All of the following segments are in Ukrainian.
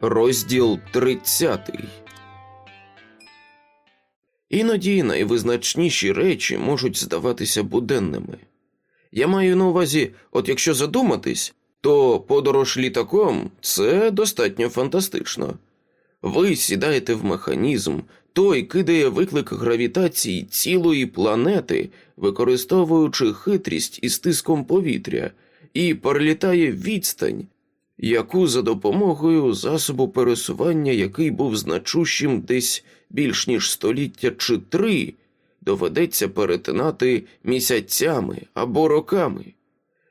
Розділ 30 Іноді найвизначніші речі можуть здаватися буденними. Я маю на увазі, от якщо задуматись, то подорож літаком це достатньо фантастично. Ви сідаєте в механізм, той кидає виклик гравітації цілої планети, використовуючи хитрість і стиском повітря, і перелітає відстань, яку за допомогою засобу пересування, який був значущим десь більш ніж століття чи три, доведеться перетинати місяцями або роками.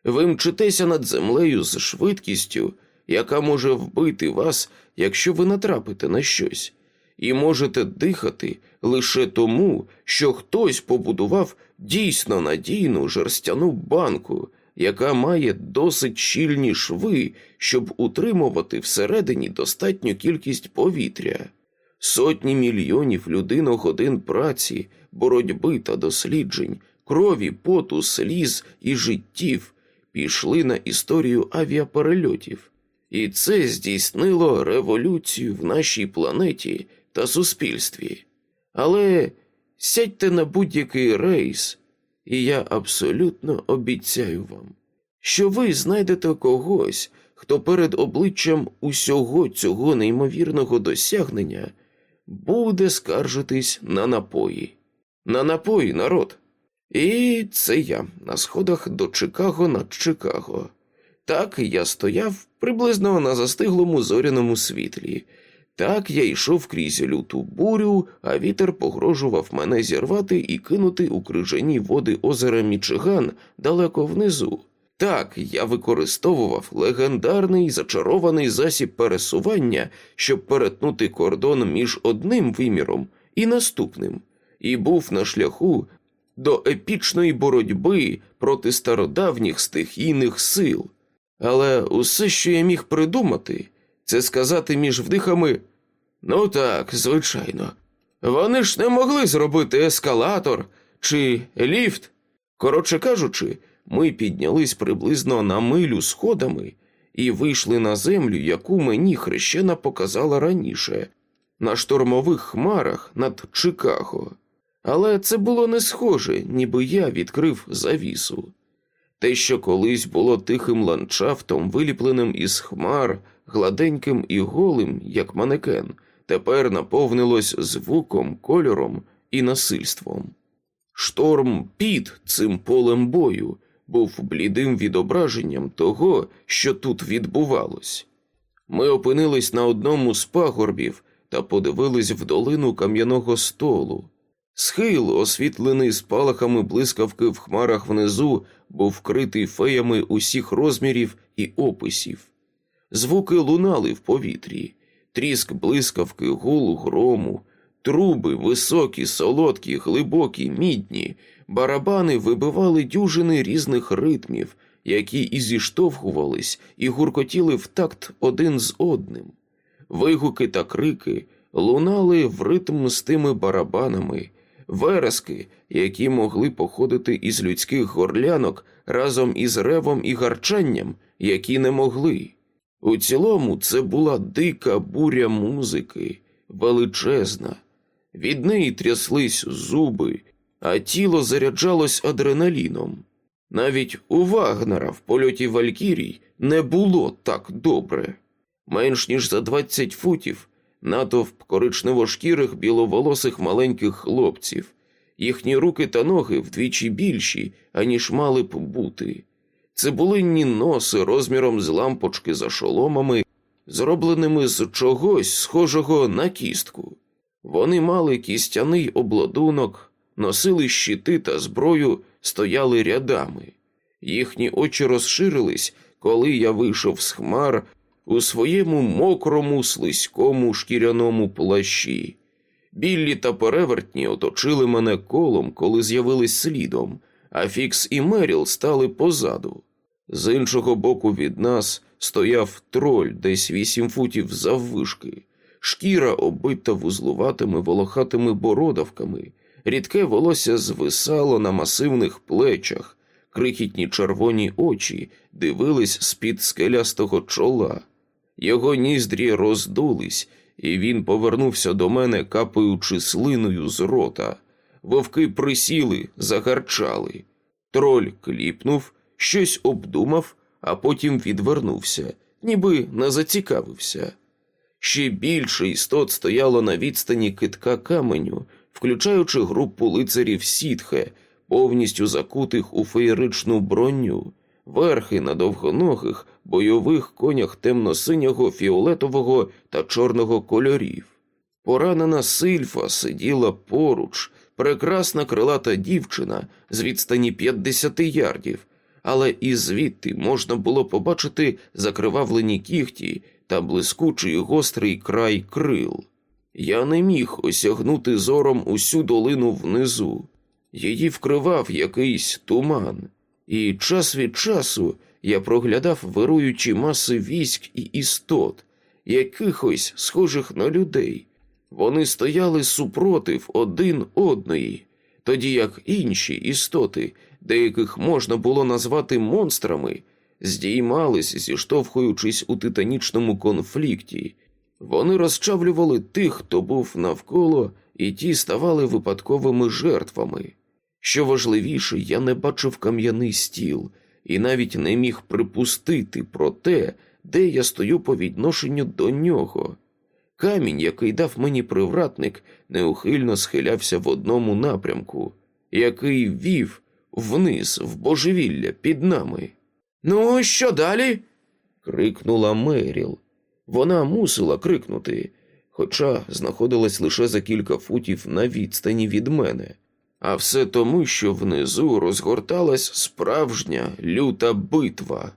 Ви мчитеся над землею з швидкістю, яка може вбити вас, якщо ви натрапите на щось, і можете дихати лише тому, що хтось побудував дійсно надійну жерстяну банку, яка має досить щільні шви, щоб утримувати всередині достатню кількість повітря. Сотні мільйонів людиногодин праці, боротьби та досліджень, крові, поту, сліз і життів пішли на історію авіаперельотів, і це здійснило революцію в нашій планеті та суспільстві. Але сядьте на будь-який рейс, і я абсолютно обіцяю вам, що ви знайдете когось, хто перед обличчям усього цього неймовірного досягнення буде скаржитись на напої. На напої, народ. І це я на сходах до Чикаго над Чикаго. Так я стояв приблизно на застиглому зоряному світлі. Так я йшов крізь люту бурю, а вітер погрожував мене зірвати і кинути у крижані води озера Мічиган далеко внизу. Так, я використовував легендарний зачарований засіб пересування, щоб перетнути кордон між одним виміром і наступним, і був на шляху до епічної боротьби проти стародавніх стихійних сил. Але усе, що я міг придумати, це сказати між вдихами ну так, звичайно. Вони ж не могли зробити ескалатор чи ліфт. Коротше кажучи, ми піднялись приблизно на милю сходами і вийшли на землю, яку мені хрещена показала раніше, на штормових хмарах над Чикаго. Але це було не схоже, ніби я відкрив завісу. Те, що колись було тихим ландшафтом, виліпленим із хмар, гладеньким і голим, як манекен, тепер наповнилось звуком, кольором і насильством. Шторм під цим полем бою був блідим відображенням того, що тут відбувалось. Ми опинились на одному з пагорбів та подивились в долину кам'яного столу. Схил, освітлений спалахами блискавки в хмарах внизу, був вкритий феями усіх розмірів і описів. Звуки лунали в повітрі, тріск блискавки, гул грому, труби високі, солодкі, глибокі, мідні, барабани вибивали дюжини різних ритмів, які і зіштовхувались і гуркотіли в такт один з одним. Вигуки та крики лунали в ритм з тими барабанами верески, які могли походити із людських горлянок разом із ревом і гарчанням, які не могли. У цілому це була дика буря музики, величезна. Від неї тряслись зуби, а тіло заряджалось адреналіном. Навіть у Вагнера в польоті Валькірій не було так добре. Менш ніж за 20 футів натовп коричневошкірих біловолосих маленьких хлопців, їхні руки та ноги вдвічі більші, аніж мали б бути. Цибулинні носи розміром з лампочки за шоломами, зробленими з чогось схожого на кістку. Вони мали кістяний обладунок, носили щити та зброю, стояли рядами. Їхні очі розширились, коли я вийшов з хмар у своєму мокрому, слизькому шкіряному плащі. Біллі та перевертні оточили мене колом, коли з'явились слідом, а Фікс і Меріл стали позаду. З іншого боку від нас стояв троль десь вісім футів заввишки, шкіра оббита вузлуватими волохатими бородавками, рідке волосся звисало на масивних плечах, крихітні червоні очі дивились з під скелястого чола. Його ніздрі роздулись, і він повернувся до мене, капаючи слиною з рота. Вовки присіли, загарчали. Троль кліпнув, щось обдумав, а потім відвернувся, ніби не зацікавився. Ще більше істот стояло на відстані китка каменю, включаючи групу лицарів сітхе, повністю закутих у феєричну броню, верхи на довгоногих бойових конях темно-синього, фіолетового та чорного кольорів. Поранена сильфа сиділа поруч, прекрасна крилата дівчина з відстані 50 ярдів, але і звідти можна було побачити закривавлені кігті та блискучий гострий край крил. Я не міг осягнути зором усю долину внизу. Її вкривав якийсь туман, і час від часу я проглядав вируючі маси військ і істот, якихось схожих на людей. Вони стояли супротив один одної, тоді як інші істоти, деяких можна було назвати монстрами, здіймались, зіштовхуючись у титанічному конфлікті. Вони розчавлювали тих, хто був навколо, і ті ставали випадковими жертвами. Що важливіше, я не бачив кам'яний стіл і навіть не міг припустити про те, де я стою по відношенню до нього. Камінь, який дав мені привратник, неухильно схилявся в одному напрямку, який вів вниз, в божевілля під нами. Ну, що далі? крикнула Меріл. Вона мусила крикнути, хоча знаходилась лише за кілька футів на відстані від мене, а все тому, що внизу розгорталась справжня люта битва.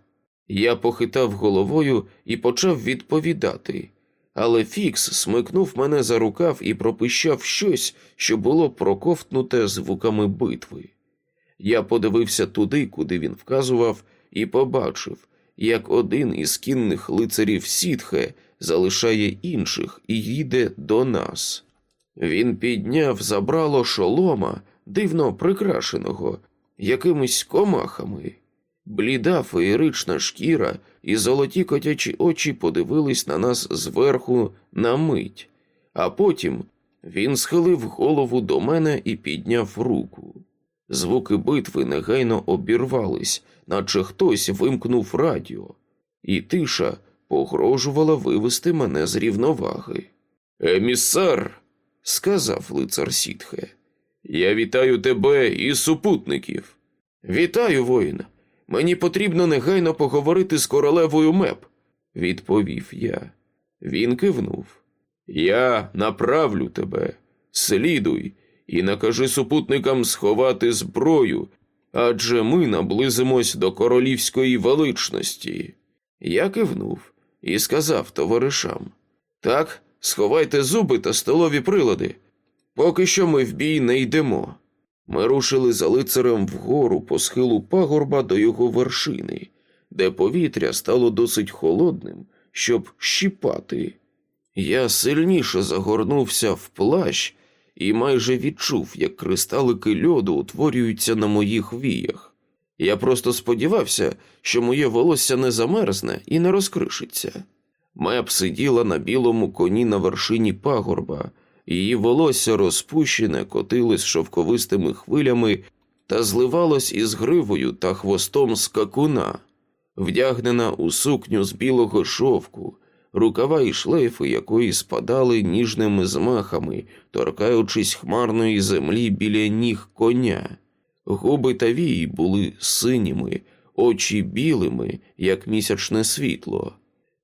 Я похитав головою і почав відповідати, але Фікс смикнув мене за рукав і пропищав щось, що було проковтнуте звуками битви. Я подивився туди, куди він вказував, і побачив, як один із кінних лицарів Сітхе залишає інших і їде до нас. Він підняв забрало шолома, дивно прикрашеного, якимись комахами. Бліда феєрична шкіра і золоті котячі очі подивились на нас зверху на мить, а потім він схилив голову до мене і підняв руку. Звуки битви негайно обірвались, наче хтось вимкнув радіо, і тиша погрожувала вивести мене з рівноваги. Емісар, сказав лицар Сітхе, я вітаю тебе і супутників. Вітаю, воїн. Мені потрібно негайно поговорити з королевою меп, відповів я. Він кивнув. Я направлю тебе, слідуй і накажи супутникам сховати зброю, адже ми наблизимось до королівської величності. Я кивнув і сказав товаришам так, сховайте зуби та столові прилади. Поки що ми в бій не йдемо. Ми рушили за лицарем вгору по схилу пагорба до його вершини, де повітря стало досить холодним, щоб щіпати. Я сильніше загорнувся в плащ і майже відчув, як кристалики льоду утворюються на моїх віях. Я просто сподівався, що моє волосся не замерзне і не розкришиться. Меп сиділа на білому коні на вершині пагорба, її волосся розпущене котилось шовковистими хвилями та зливалось із гривою та хвостом скакуна, вдягнена у сукню з білого шовку, рукава і шлейфи якої спадали ніжними змахами, торкаючись хмарної землі біля ніг коня. Губи та вії були синіми, очі білими, як місячне світло.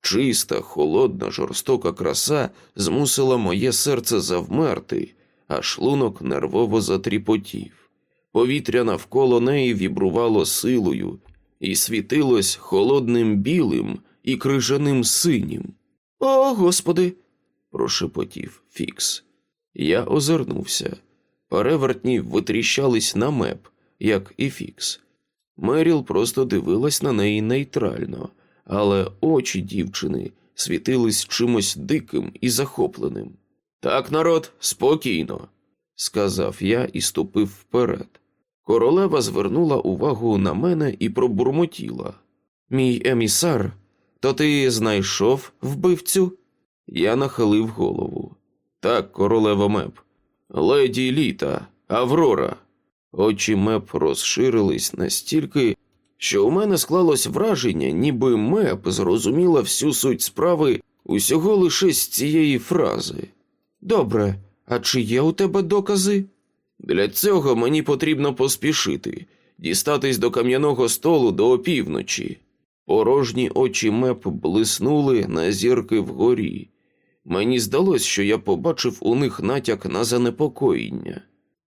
Чиста, холодна, жорстока краса змусила моє серце завмерти, а шлунок нервово затріпотів. Повітря навколо неї вібрувало силою і світилось холодним білим і крижаним синім. О, господи. прошепотів Фікс. Я озирнувся. Перевертні витріщались на меп, як і Фікс. Меріл просто дивилась на неї нейтрально але очі дівчини світились чимось диким і захопленим. Так, народ, спокійно, сказав я і ступив вперед. Королева звернула увагу на мене і пробурмотіла. Мій емісар То ти знайшов вбивцю? Я нахилив голову. Так, королева меп. Леді літа, Аврора. Очі меп розширились настільки, що у мене склалось враження, ніби меп зрозуміла всю суть справи усього лише з цієї фрази. Добре, а чи є у тебе докази? Для цього мені потрібно поспішити, дістатись до кам'яного столу до опівночі. Порожні очі меп блиснули на зірки вгорі. Мені здалось, що я побачив у них натяк на занепокоєння.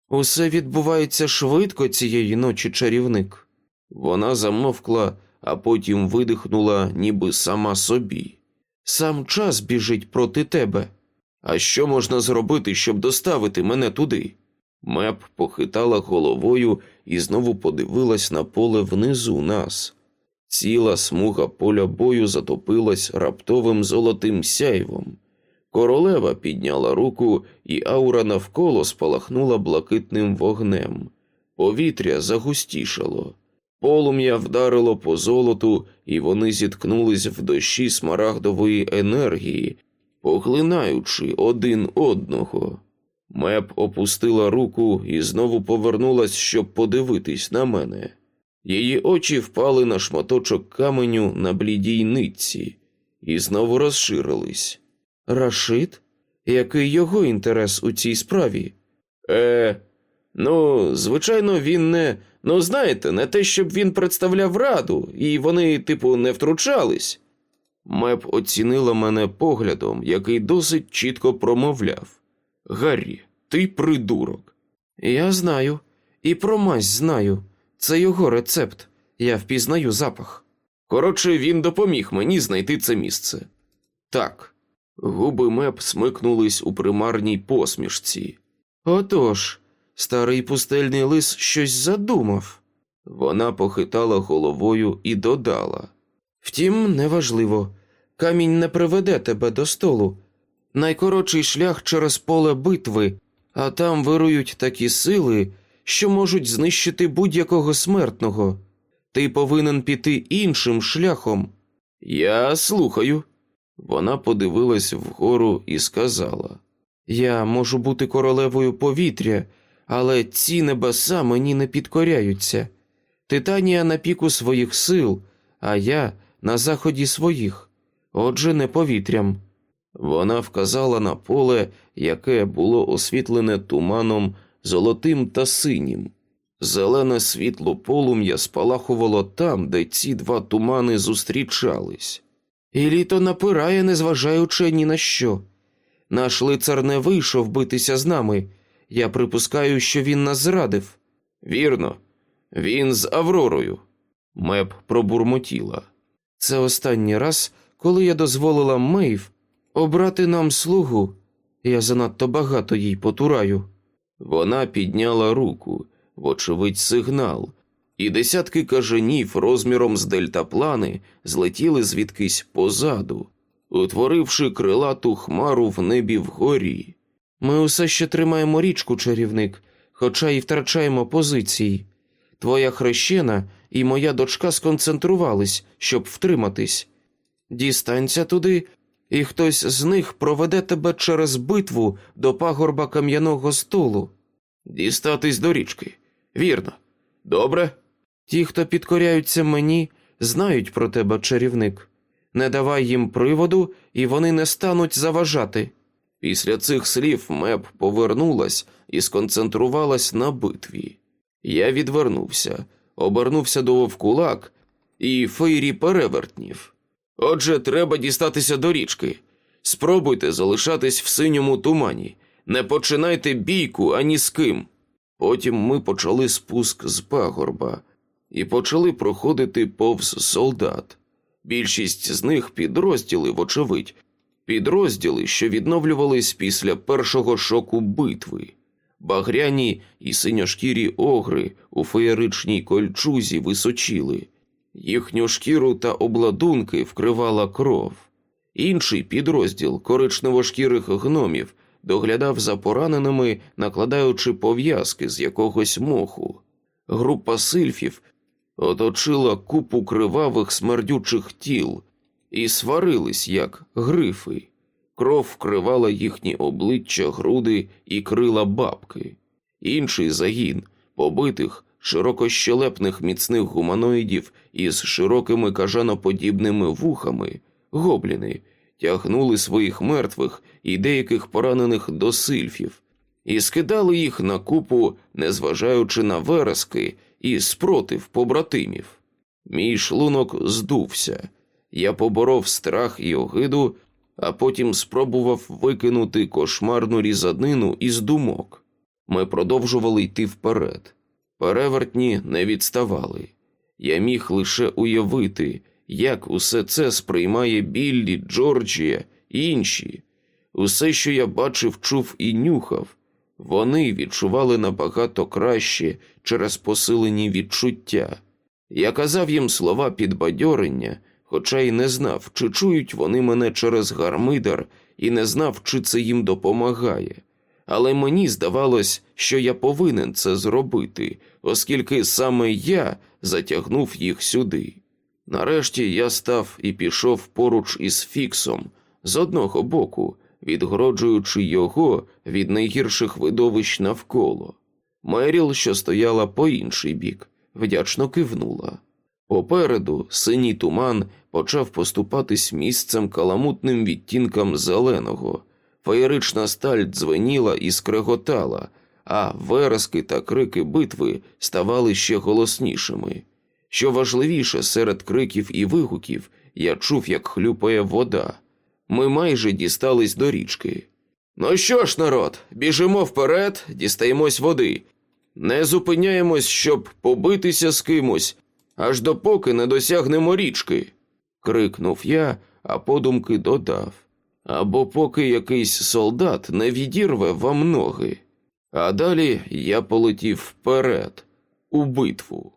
Усе відбувається швидко цієї ночі, чарівник. Вона замовкла, а потім видихнула, ніби сама собі. Сам час біжить проти тебе. А що можна зробити, щоб доставити мене туди? Меп похитала головою і знову подивилась на поле внизу нас. Ціла смуга поля бою затопилась раптовим золотим сяйвом. Королева підняла руку, і аура навколо спалахнула блакитним вогнем. Повітря загустішало. Полум'я вдарило по золоту, і вони зіткнулись в дощі смарагдової енергії, поглинаючи один одного. Меп опустила руку і знову повернулась, щоб подивитись на мене. Її очі впали на шматочок каменю на блідій нитці і знову розширились. Рашид? Який його інтерес у цій справі? Е, ну, звичайно, він не. Ну, знаєте, не те, щоб він представляв раду, і вони, типу, не втручались. Меп оцінила мене поглядом, який досить чітко промовляв. Гаррі, ти придурок. Я знаю, і про мазь знаю. Це його рецепт. Я впізнаю запах. Коротше, він допоміг мені знайти це місце. Так, губи меп смикнулись у примарній посмішці. Отож, старий пустельний лис щось задумав. Вона похитала головою і додала. Втім, неважливо, камінь не приведе тебе до столу. Найкоротший шлях через поле битви, а там вирують такі сили, що можуть знищити будь-якого смертного. Ти повинен піти іншим шляхом. Я слухаю. Вона подивилась вгору і сказала: Я можу бути королевою повітря, але ці небеса мені не підкоряються. Титанія на піку своїх сил, а я на заході своїх, отже, не повітрям. Вона вказала на поле, яке було освітлене туманом золотим та синім. Зелене світло полум'я спалахувало там, де ці два тумани зустрічались. І літо напирає, незважаючи ні на що. Наш лицар не вийшов битися з нами. Я припускаю, що він нас зрадив. Вірно, він з Авророю. Меп пробурмотіла. Це останній раз, коли я дозволила Мейв обрати нам слугу. Я занадто багато їй потураю. Вона підняла руку, вочевидь, сигнал, і десятки кажанів розміром з дельтаплани злетіли звідкись позаду, утворивши крилату хмару в небі вгорі. Ми усе ще тримаємо річку, чарівник, хоча й втрачаємо позиції. Твоя хрещена і моя дочка сконцентрувались, щоб втриматись. Дістанься туди, і хтось з них проведе тебе через битву до пагорба кам'яного столу. Дістатись до річки. Вірно. Добре. Ті, хто підкоряються мені, знають про тебе, чарівник. Не давай їм приводу, і вони не стануть заважати. Після цих слів меп повернулась і сконцентрувалась на битві. Я відвернувся, обернувся до вовкулак і фейрі перевертнів. Отже, треба дістатися до річки. Спробуйте залишатись в синьому тумані, не починайте бійку ані з ким. Потім ми почали спуск з пагорба і почали проходити повз солдат. Більшість з них підрозділи, вочевидь, підрозділи, що відновлювались після першого шоку битви, багряні і синьошкірі огри у феєричній кольчузі височили. Їхню шкіру та обладунки вкривала кров. Інший підрозділ коричневошкірих гномів доглядав за пораненими, накладаючи пов'язки з якогось моху. Група сильфів оточила купу кривавих смердючих тіл і сварились, як грифи. Кров вкривала їхні обличчя, груди і крила бабки. Інший загін побитих, широкощелепних міцних гуманоїдів із широкими кажаноподібними вухами, гобліни, тягнули своїх мертвих і деяких поранених до сильфів, і скидали їх на купу, незважаючи на верески і спротив побратимів. Мій шлунок здувся. Я поборов страх і огиду, а потім спробував викинути кошмарну різанину із думок. Ми продовжували йти вперед. Перевертні не відставали. Я міг лише уявити, як усе це сприймає Біллі, Джорджія і інші. Усе, що я бачив, чув і нюхав, вони відчували набагато краще через посилені відчуття. Я казав їм слова підбадьорення, хоча й не знав, чи чують вони мене через гармидар, і не знав, чи це їм допомагає. Але мені здавалось, що я повинен це зробити, оскільки саме я затягнув їх сюди. Нарешті я став і пішов поруч із Фіксом з одного боку, відгороджуючи його від найгірших видовищ навколо. Меріл, що стояла по інший бік, вдячно кивнула. Попереду синій туман почав поступатись місцем каламутним відтінкам зеленого, феєрична сталь дзвеніла і скреготала, а верески та крики битви ставали ще голоснішими. Що важливіше, серед криків і вигуків я чув, як хлюпає вода. Ми майже дістались до річки. Ну що ж, народ, біжимо вперед, дістаємось води. Не зупиняємось, щоб побитися з кимось, аж допоки не досягнемо річки. крикнув я, а подумки додав. Або поки якийсь солдат не відірве вам ноги. А далі я полетів вперед, у битву.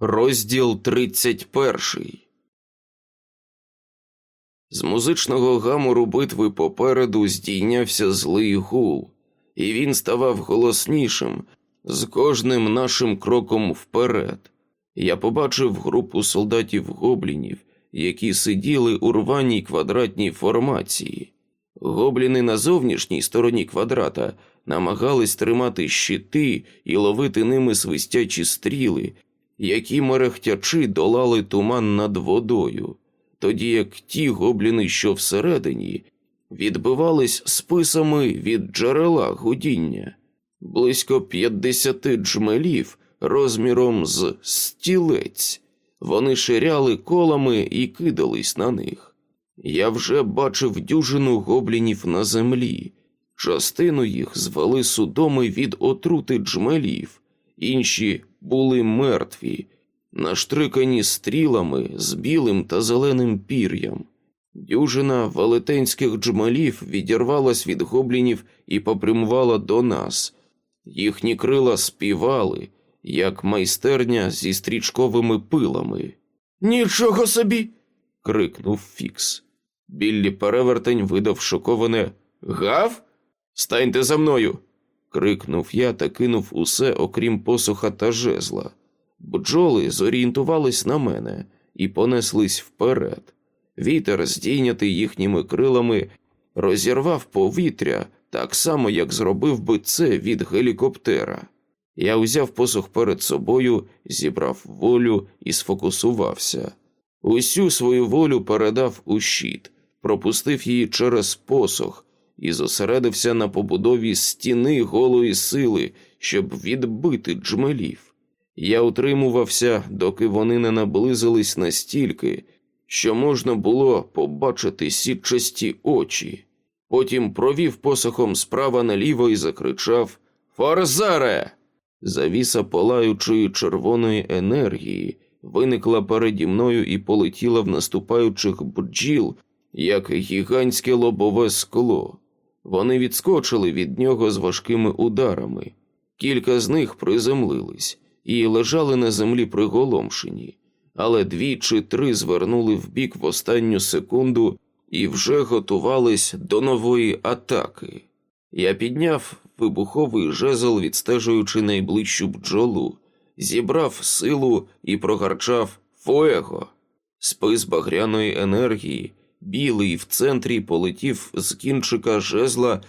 Розділ 31 З музичного гамору битви попереду здійнявся злий гул, і він ставав голоснішим з кожним нашим кроком вперед. Я побачив групу солдатів-гоблінів, які сиділи у рваній квадратній формації. Гобліни на зовнішній стороні квадрата намагались тримати щити і ловити ними свистячі стріли, які мерехтячи долали туман над водою, тоді як ті гобліни, що всередині, відбивались списами від джерела гудіння, близько п'ятдесяти джмелів розміром з стілець. Вони ширяли колами і кидались на них. Я вже бачив дюжину гоблінів на землі. Частину їх звели судоми від отрути джмелів, інші були мертві, наштрикані стрілами з білим та зеленим пір'ям. Дюжина велетенських джмелів відірвалась від гоблінів і попрямувала до нас. Їхні крила співали, як майстерня зі стрічковими пилами. Нічого собі. крикнув Фікс. Біллі перевертень видав шоковане Гав? Станьте за мною. крикнув я та кинув усе, окрім посуха та жезла. Бджоли зорієнтувались на мене і понеслись вперед. Вітер, здійнятий їхніми крилами, розірвав повітря так само, як зробив би це від гелікоптера. Я узяв посух перед собою, зібрав волю і сфокусувався. Усю свою волю передав у щит, пропустив її через посох і зосередився на побудові стіни голої сили, щоб відбити джмелів. Я утримувався, доки вони не наблизились настільки, що можна було побачити сітчасті очі. Потім провів посохом справа наліво і закричав Форзаре! Завіса палаючої червоної енергії виникла переді мною і полетіла в наступаючих бджіл, як гігантське лобове скло. Вони відскочили від нього з важкими ударами. Кілька з них приземлились і лежали на землі приголомшені, але дві чи три звернули вбік в останню секунду і вже готувались до нової атаки. Я підняв вибуховий жезл, відстежуючи найближчу бджолу, зібрав силу і прогарчав фуего. Спис багряної енергії, білий в центрі полетів з кінчика жезла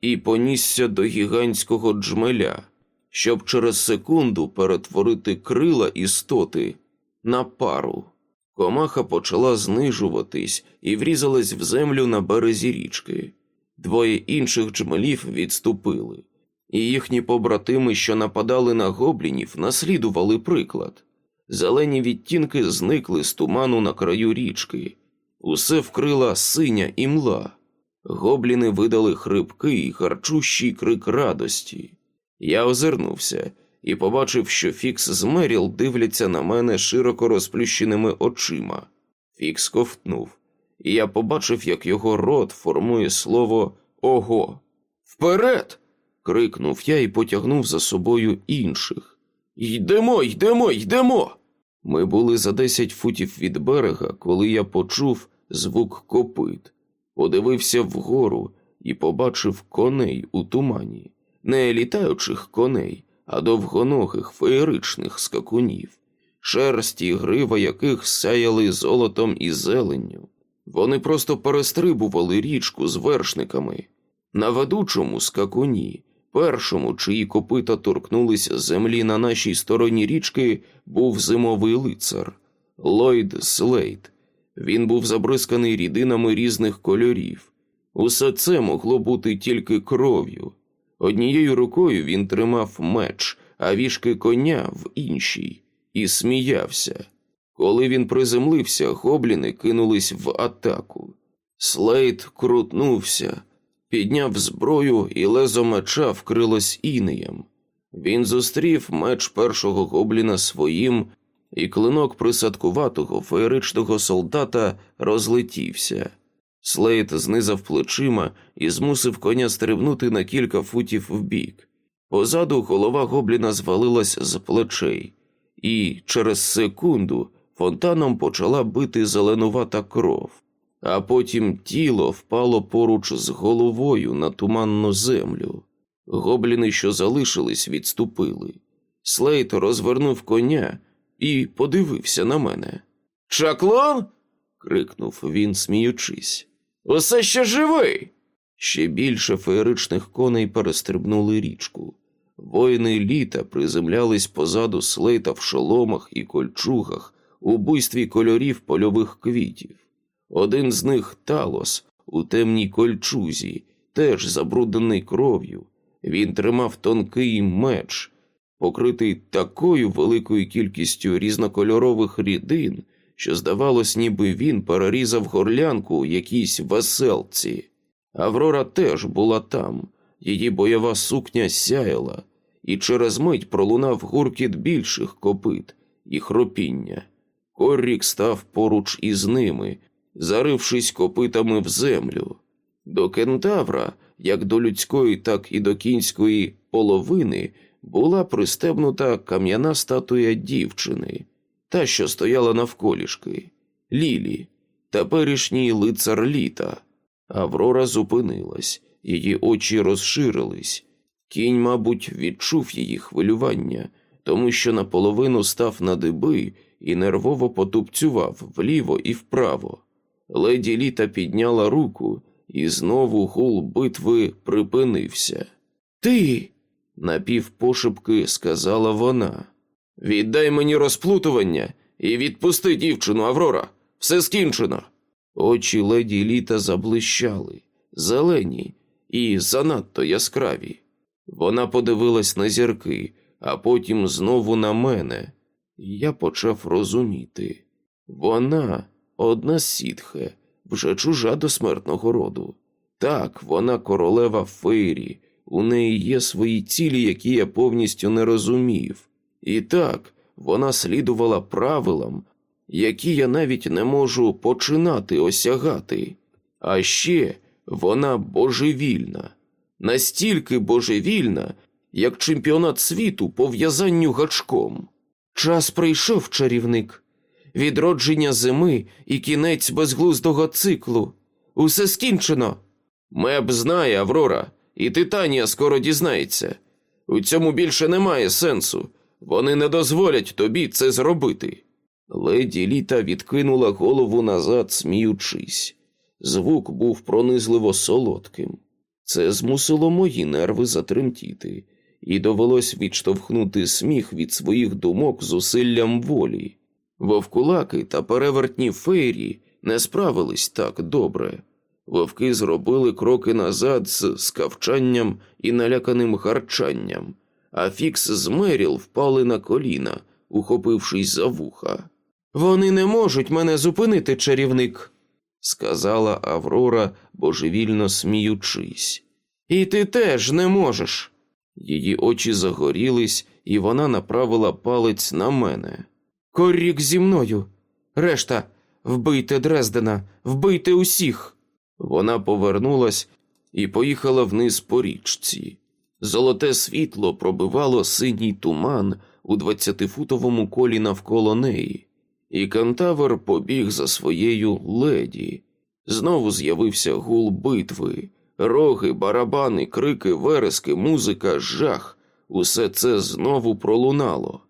і понісся до гігантського джмеля, щоб через секунду перетворити крила істоти на пару. Комаха почала знижуватись і врізалась в землю на березі річки. Двоє інших джмелів відступили, і їхні побратими, що нападали на гоблінів, наслідували приклад. Зелені відтінки зникли з туману на краю річки, усе вкрила синя імла. Гобліни видали хрипкий, харчущий крик радості. Я озирнувся і побачив, що Фікс з Меріл дивляться на мене широко розплющеними очима. Фікс ковтнув, і я побачив, як його рот формує слово Ого. Вперед! крикнув я і потягнув за собою інших. Йдемо, йдемо, йдемо. Ми були за десять футів від берега, коли я почув звук копит, подивився вгору і побачив коней у тумані, не літаючих коней, а довгоногих феєричних скакунів, шерсті і грива яких сяяли золотом і зеленню. Вони просто перестрибували річку з вершниками. На ведучому скакуні, першому, чиї копита торкнулися землі на нашій стороні річки, був зимовий лицар Ллойд Слейд. Він був забризканий рідинами різних кольорів. Усе це могло бути тільки кров'ю. Однією рукою він тримав меч, а вішки коня в іншій, і сміявся. Коли він приземлився, гобліни кинулись в атаку. Слейд крутнувся, підняв зброю, і лезо меча вкрилось інеєм. Він зустрів меч першого гобліна своїм, і клинок присадкуватого феєричного солдата розлетівся. Слейд знизав плечима і змусив коня стрибнути на кілька футів вбік. Позаду голова гобліна звалилась з плечей, і через секунду фонтаном почала бити зеленувата кров, а потім тіло впало поруч з головою на туманну землю. Гобліни, що залишились, відступили. Слейд розвернув коня і подивився на мене. Чаклон? крикнув він, сміючись. Усе ще живий. Ще більше феєричних коней перестрибнули річку. Воїни літа приземлялись позаду слейта в шоломах і кольчугах у буйстві кольорів польових квітів. Один з них талос у темній кольчузі, теж забруднений кров'ю. Він тримав тонкий меч, покритий такою великою кількістю різнокольорових рідин, що, здавалось, ніби він перерізав горлянку якійсь веселці. Аврора теж була там, її бойова сукня сяяла, і через мить пролунав гуркіт більших копит і хропіння. Коррік став поруч із ними, зарившись копитами в землю. До кентавра, як до людської, так і до кінської половини, була пристебнута кам'яна статуя дівчини, та, що стояла навколішки, Лілі, теперішній лицар літа. Аврора зупинилась, її очі розширились. Кінь, мабуть, відчув її хвилювання, тому що наполовину став на диби і нервово потупцював вліво і вправо. Леді літа підняла руку, і знову гул битви припинився. Ти, напівпошепки сказала вона. Віддай мені розплутування і відпусти дівчину, Аврора. Все скінчено. Очі леді літа заблищали, зелені і занадто яскраві. Вона подивилась на зірки, а потім знову на мене, я почав розуміти. Вона одна сітхе, вже чужа до смертного роду. Так, вона королева фейрі, у неї є свої цілі, які я повністю не розумів. І так, вона слідувала правилам, які я навіть не можу починати осягати. А ще вона божевільна, настільки божевільна, як чемпіонат світу по в'язанню гачком. Час прийшов, чарівник, відродження зими і кінець безглуздого циклу. Усе скінчено. Меб знає, Аврора, і Титанія скоро дізнається. У цьому більше немає сенсу. Вони не дозволять тобі це зробити. Леді літа відкинула голову назад, сміючись. Звук був пронизливо солодким. Це змусило мої нерви затремтіти, і довелось відштовхнути сміх від своїх думок зусиллям волі. Вовкулаки та перевертні фейрі не справились так добре. Вовки зробили кроки назад з скавчанням і наляканим харчанням, а Фікс з Меріл впали на коліна, ухопившись за вуха. Вони не можуть мене зупинити, чарівник, сказала Аврора, божевільно сміючись. І ти теж не можеш. Її очі загорілись, і вона направила палець на мене. Коррік зі мною. Решта, вбийте Дрездена, вбийте усіх. Вона повернулась і поїхала вниз по річці. Золоте світло пробивало синій туман у двадцятифутовому колі навколо неї, і кантавр побіг за своєю леді. Знову з'явився гул битви, роги, барабани, крики, верески, музика, жах. Усе це знову пролунало.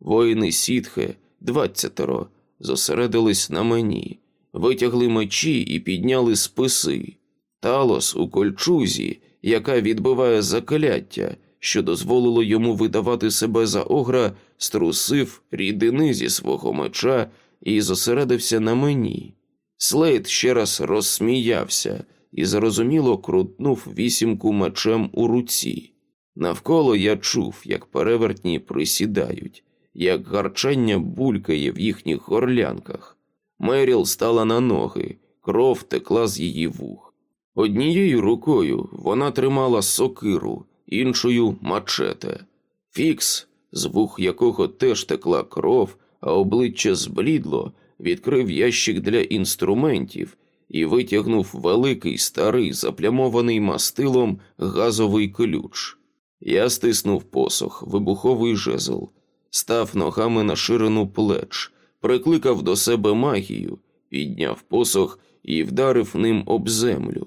Воїни сітхе, двадцятеро, зосередились на мені, витягли мечі і підняли списи. Талос у кольчузі, яка відбиває закляття, що дозволило йому видавати себе за огра, струсив рідини зі свого меча і зосередився на мені. Слейд ще раз розсміявся і зрозуміло крутнув вісімку мечем у руці. Навколо я чув, як перевертні присідають, як гарчання булькає в їхніх горлянках. Меріл стала на ноги, кров текла з її вух. Однією рукою вона тримала сокиру, іншою мачете. Фікс, з вух якого теж текла кров, а обличчя зблідло, відкрив ящик для інструментів і витягнув великий старий заплямований мастилом газовий ключ. Я стиснув посох, вибуховий жезл, став ногами на ширину плеч, прикликав до себе магію, підняв посох і вдарив ним об землю.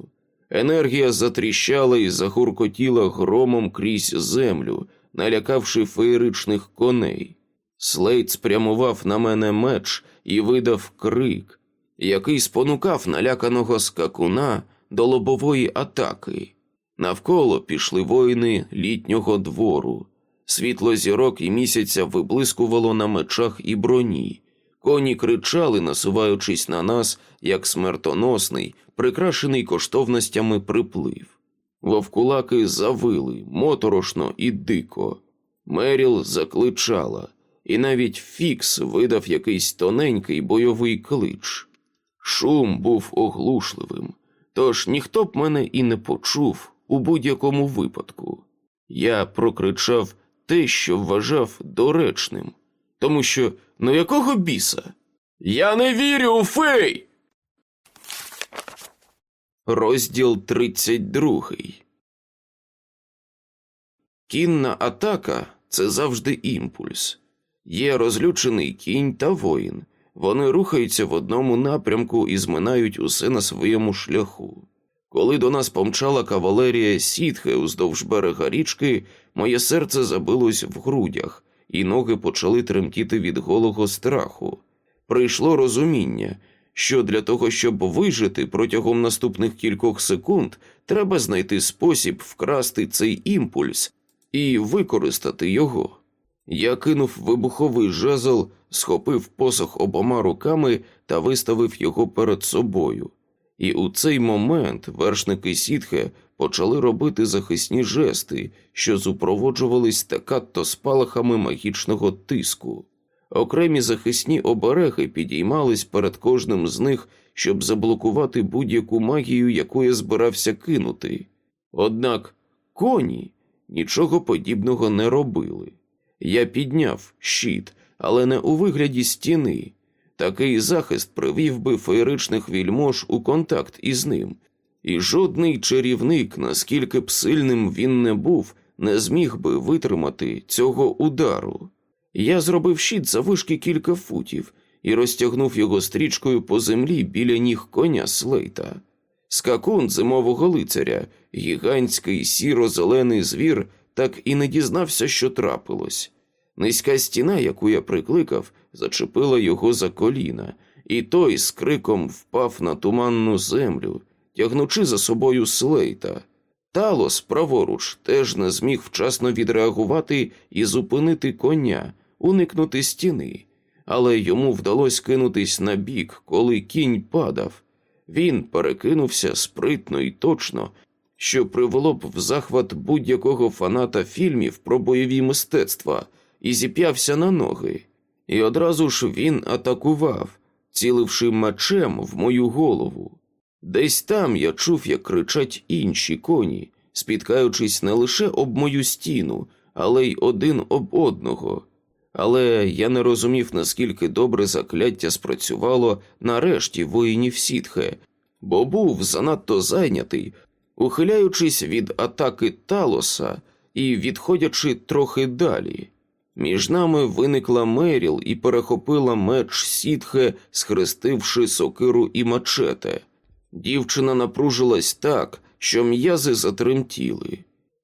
Енергія затріщала і загуркотіла громом крізь землю, налякавши феєричних коней. Слейд спрямував на мене меч і видав крик, який спонукав наляканого скакуна до лобової атаки. Навколо пішли воїни літнього двору. Світло зірок і місяця виблискувало на мечах і броні. Коні кричали, насуваючись на нас, як смертоносний, прикрашений коштовностями приплив. Вовкулаки завили моторошно і дико. Меріл закличала, і навіть Фікс видав якийсь тоненький бойовий клич. Шум був оглушливим, тож ніхто б мене і не почув у будь-якому випадку. Я прокричав те, що вважав доречним, тому що ну якого біса? Я не вірю у фей. Розділ 32 Кінна атака це завжди імпульс. Є розлючений кінь та воїн. Вони рухаються в одному напрямку і зминають усе на своєму шляху. Коли до нас помчала кавалерія сітхи уздовж берега річки, моє серце забилось в грудях, і ноги почали тремтіти від голого страху. Прийшло розуміння, що для того, щоб вижити протягом наступних кількох секунд, треба знайти спосіб вкрасти цей імпульс і використати його. Я кинув вибуховий жезл, схопив посох обома руками та виставив його перед собою. І у цей момент вершники сітхе почали робити захисні жести, що супроводжувались стакатто спалахами магічного тиску. Окремі захисні обереги підіймались перед кожним з них, щоб заблокувати будь-яку магію, яку я збирався кинути. Однак коні нічого подібного не робили. Я підняв щит, але не у вигляді стіни. Такий захист привів би феєричних вільмож у контакт із ним, і жодний чарівник, наскільки б сильним він не був, не зміг би витримати цього удару. Я зробив щит за вишки кілька футів і розтягнув його стрічкою по землі біля ніг коня слейта. Скакун зимового лицаря, гігантський сіро-зелений звір, так і не дізнався, що трапилось. Низька стіна, яку я прикликав, зачепила його за коліна, і той з криком впав на туманну землю, тягнучи за собою слейта. Талос, праворуч, теж не зміг вчасно відреагувати і зупинити коня, уникнути стіни, але йому вдалося кинутись на бік, коли кінь падав. Він перекинувся спритно і точно, що привело б в захват будь-якого фаната фільмів про бойові мистецтва, і зіп'явся на ноги. І одразу ж він атакував, ціливши мечем в мою голову. Десь там я чув, як кричать інші коні, спіткаючись не лише об мою стіну, але й один об одного. Але я не розумів, наскільки добре закляття спрацювало нарешті воїнів сітхе, бо був занадто зайнятий, ухиляючись від атаки талоса і відходячи трохи далі. Між нами виникла Меріл і перехопила меч сітхе, схрестивши сокиру і мачете. Дівчина напружилась так, що м'язи затремтіли.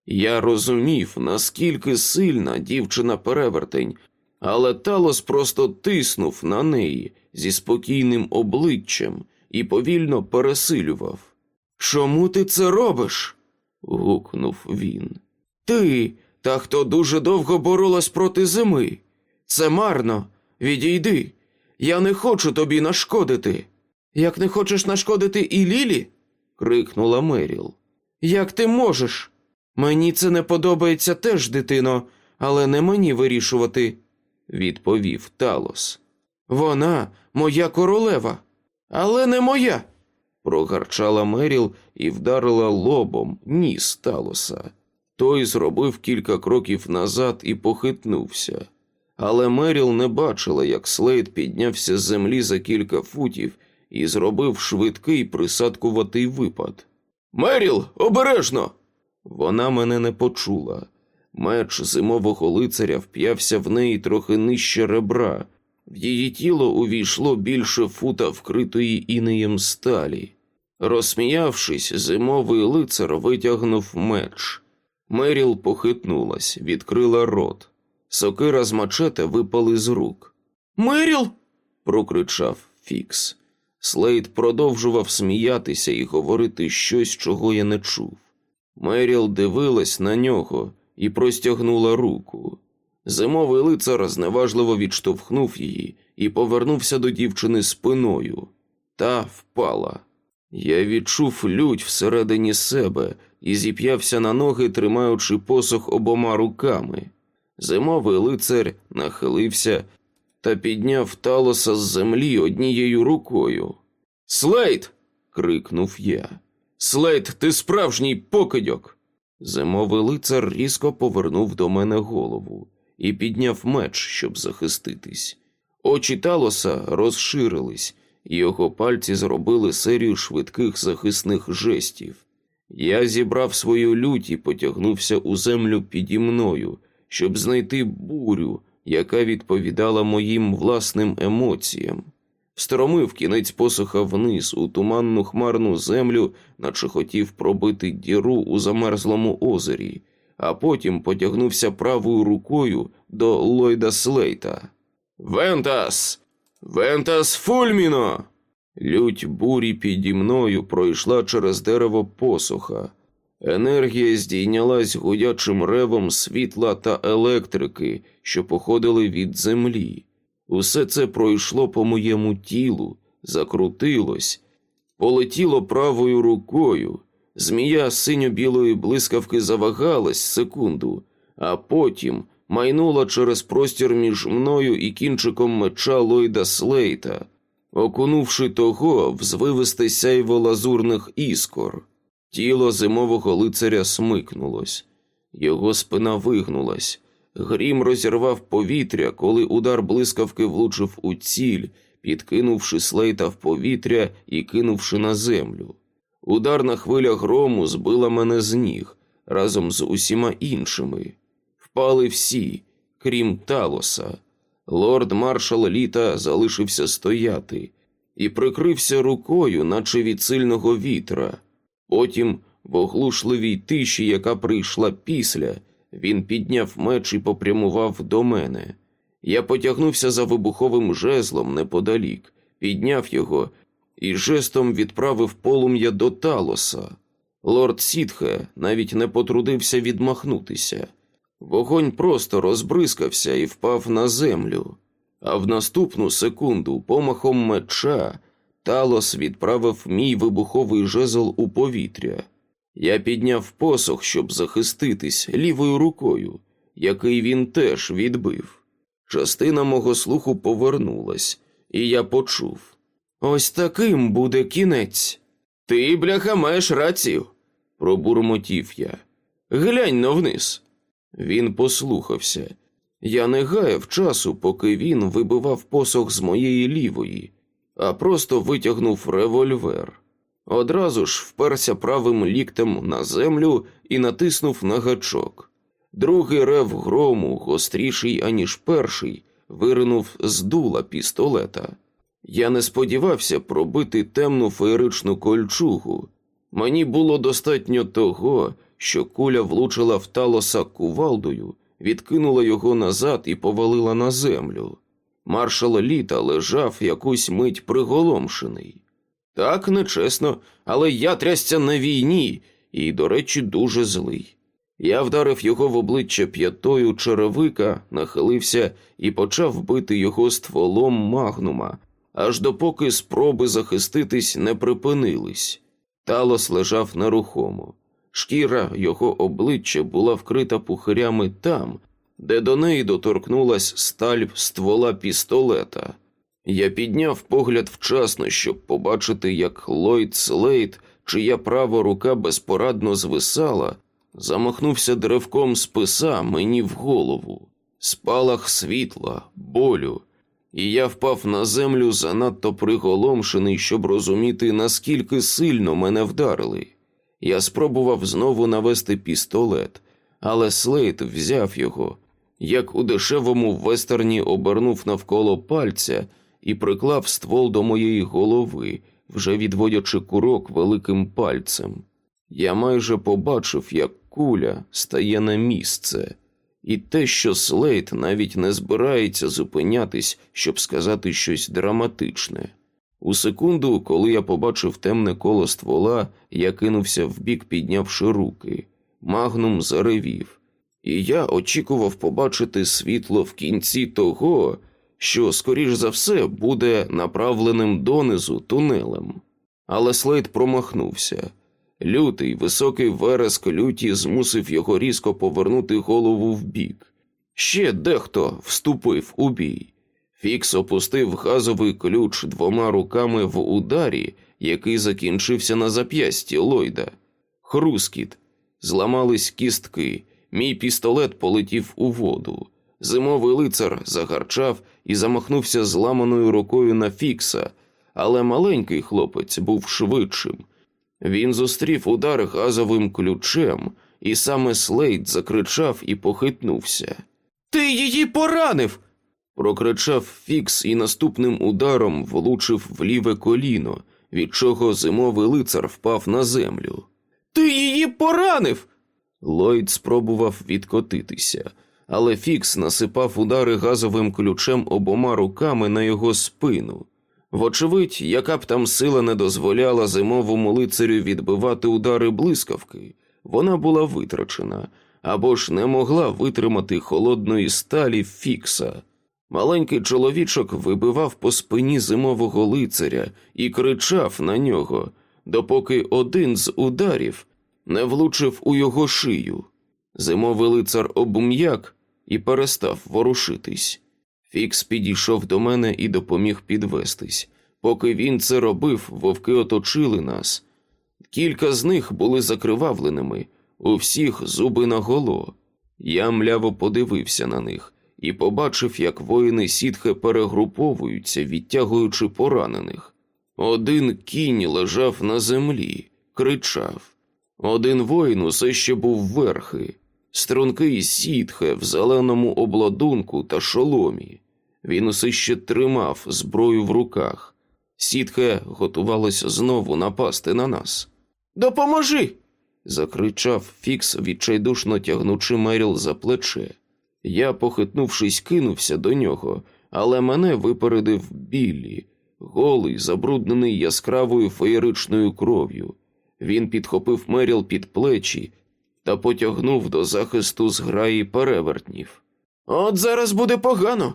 Я розумів, наскільки сильна дівчина перевертень, але Талос просто тиснув на неї зі спокійним обличчям і повільно пересилював. Чому ти це робиш? гукнув він. Ти, та хто дуже довго боролась проти зими. Це марно. Відійди. Я не хочу тобі нашкодити. Як не хочеш нашкодити і Лілі? крикнула Меріл. Як ти можеш? Мені це не подобається теж, дитино, але не мені вирішувати, відповів Талос. Вона моя королева, але не моя. прогарчала Меріл і вдарила лобом ніс Талоса. Той зробив кілька кроків назад і похитнувся. Але Меріл не бачила, як Слейд піднявся з землі за кілька футів і зробив швидкий присадкуватий випад. Меріл, обережно! Вона мене не почула. Меч зимового лицаря вп'явся в неї трохи нижче ребра, в її тіло увійшло більше фута вкритої інеєм сталі. Розсміявшись, зимовий лицар витягнув меч. Меріл похитнулась, відкрила рот. Сокира з мачете випали з рук. Меріл. прокричав Фікс. Слейд продовжував сміятися і говорити щось, чого я не чув. Меріл дивилась на нього і простягнула руку. Зимовий лицар зневажливо відштовхнув її і повернувся до дівчини спиною. Та впала. Я відчув лють всередині себе і зіп'явся на ноги, тримаючи посох обома руками. Зимовий лицар нахилився та підняв талоса з землі однією рукою. Слейд. крикнув я. Слейд, ти справжній покидьок. Зимовий лицар різко повернув до мене голову і підняв меч, щоб захиститись. Очі талоса розширились, його пальці зробили серію швидких захисних жестів. Я зібрав свою лють і потягнувся у землю піді мною, щоб знайти бурю, яка відповідала моїм власним емоціям. Встромив кінець посоха вниз у туманну хмарну землю, наче хотів пробити діру у замерзлому озері, а потім потягнувся правою рукою до Ллойда Слейта. Вентас! Вентас Фульміно! Лють бурі піді мною пройшла через дерево посоха. Енергія здійнялась гудячим ревом світла та електрики, що походили від землі. Усе це пройшло по моєму тілу, закрутилось, полетіло правою рукою. Змія синьо-білої блискавки завагалась секунду, а потім майнула через простір між мною і кінчиком меча Лойда Слейта, окунувши того в звивисте сяйво лазурних іскор. Тіло зимового лицаря смикнулось, його спина вигнулась. Грім розірвав повітря, коли удар блискавки влучив у ціль, підкинувши слейта в повітря і кинувши на землю. Ударна хвиля грому збила мене з ніг разом з усіма іншими. Впали всі, крім Талоса. Лорд маршал літа залишився стояти і прикрився рукою, наче від сильного вітра. Потім, в оглушливій тиші, яка прийшла після, він підняв меч і попрямував до мене. Я потягнувся за вибуховим жезлом неподалік, підняв його і жестом відправив полум'я до талоса. Лорд Сітхе навіть не потрудився відмахнутися. Вогонь просто розбризкався і впав на землю, а в наступну секунду помахом меча Талос відправив мій вибуховий жезл у повітря. Я підняв посох, щоб захиститись лівою рукою, який він теж відбив. Частина мого слуху повернулась, і я почув: ось таким буде кінець. Ти, бляха, маєш рацію, пробурмотів я. Глянь но вниз. Він послухався. Я не гаяв часу, поки він вибивав посох з моєї лівої, а просто витягнув револьвер. Одразу ж вперся правим ліктем на землю і натиснув на гачок. Другий рев грому, гостріший, аніж перший, виринув з дула пістолета. Я не сподівався пробити темну феєричну кольчугу. Мені було достатньо того, що куля влучила в талоса кувалдою, відкинула його назад і повалила на землю. Маршал літа лежав якусь мить приголомшений. Так, нечесно, але я трясся на війні і, до речі, дуже злий. Я вдарив його в обличчя п'ятою черевика, нахилився і почав бити його стволом магнума, аж допоки спроби захиститись не припинились. Талос лежав нерухомо. Шкіра його обличчя була вкрита пухирями там, де до неї доторкнулась сталь ствола пістолета. Я підняв погляд вчасно, щоб побачити, як Ллойд Слейд, чия права рука безпорадно звисала, замахнувся деревком списа мені в голову, спалах світла, болю, і я впав на землю занадто приголомшений, щоб розуміти, наскільки сильно мене вдарили. Я спробував знову навести пістолет, але Слейд взяв його, як у дешевому вестерні обернув навколо пальця і приклав ствол до моєї голови, вже відводячи курок великим пальцем. Я майже побачив, як куля стає на місце, і те, що Слейд навіть не збирається зупинятись, щоб сказати щось драматичне. У секунду, коли я побачив темне коло ствола, я кинувся вбік, піднявши руки. Магнум заревів, і я очікував побачити світло в кінці того, що, скоріш за все, буде направленим донизу тунелем. Але Слейд промахнувся. Лютий, високий вереск люті змусив його різко повернути голову вбік. Ще дехто вступив у бій. Фікс опустив газовий ключ двома руками в ударі, який закінчився на зап'ясті Ллойда. Хрускіт. Зламались кістки. Мій пістолет полетів у воду. Зимовий лицар загарчав і замахнувся зламаною рукою на Фікса, але маленький хлопець був швидшим. Він зустрів удар газовим ключем, і саме Слейд закричав і похитнувся. Ти її поранив. прокричав Фікс і наступним ударом влучив в ліве коліно, від чого зимовий лицар впав на землю. Ти її поранив. Ллойд спробував відкотитися, але Фікс насипав удари газовим ключем обома руками на його спину. Вочевидь, яка б там сила не дозволяла зимовому лицарю відбивати удари блискавки, вона була витрачена або ж не могла витримати холодної сталі Фікса. Маленький чоловічок вибивав по спині зимового лицаря і кричав на нього, допоки один з ударів не влучив у його шию. Зимовий лицар обм'як і перестав ворушитись. Фікс підійшов до мене і допоміг підвестись. Поки він це робив, вовки оточили нас. Кілька з них були закривавленими, у всіх зуби наголо. Я мляво подивився на них і побачив, як воїни сітхи перегруповуються, відтягуючи поранених. Один кінь лежав на землі, кричав. Один воїн усе ще був верхи, стрункий сітхе в зеленому обладунку та шоломі. Він усе ще тримав зброю в руках. Сітхе готувалося знову напасти на нас. Допоможи. закричав Фікс, відчайдушно тягнучи Меріл за плече. Я, похитнувшись, кинувся до нього, але мене випередив Біллі, голий, забруднений яскравою феєричною кров'ю. Він підхопив Меріл під плечі та потягнув до захисту зграї перевертнів. От зараз буде погано,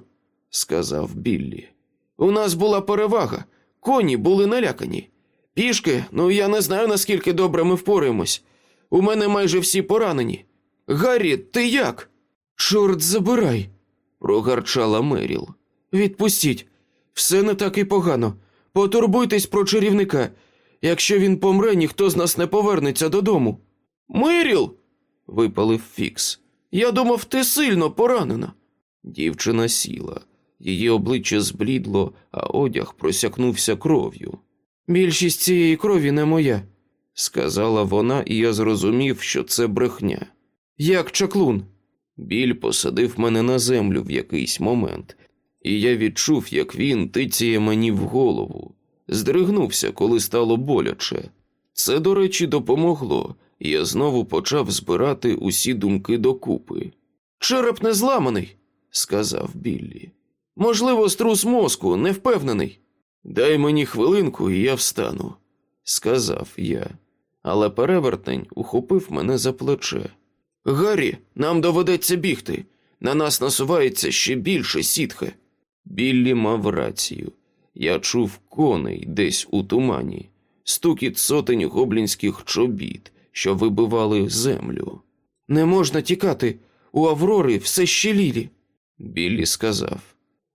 сказав Біллі. У нас була перевага, коні були налякані. Пішки, ну я не знаю, наскільки добре ми впораємось. У мене майже всі поранені. Гаррі, ти як? Чорт забирай, прогарчала Меріл. Відпустіть, все не так і погано. Потурбуйтесь про чарівника. Якщо він помре, ніхто з нас не повернеться додому. Меріл. випалив Фікс. Я думав, ти сильно поранена. Дівчина сіла. Її обличчя зблідло, а одяг просякнувся кров'ю. Більшість цієї крові не моя, сказала вона, і я зрозумів, що це брехня. Як чаклун. Біль посадив мене на землю в якийсь момент, і я відчув, як він тицяє мені в голову, здригнувся, коли стало боляче. Це, до речі, допомогло, і я знову почав збирати усі думки докупи. Череп не зламаний, сказав Біллі. Можливо, струс мозку, не впевнений. Дай мені хвилинку, і я встану, сказав я, але перевертень ухопив мене за плече. Гаррі, нам доведеться бігти. На нас насувається ще більше сітхи. Біллі мав рацію. Я чув коней десь у тумані, стукіт сотень гоблінських чобіт, що вибивали землю. Не можна тікати, у Аврори все ще лілі. Біллі сказав.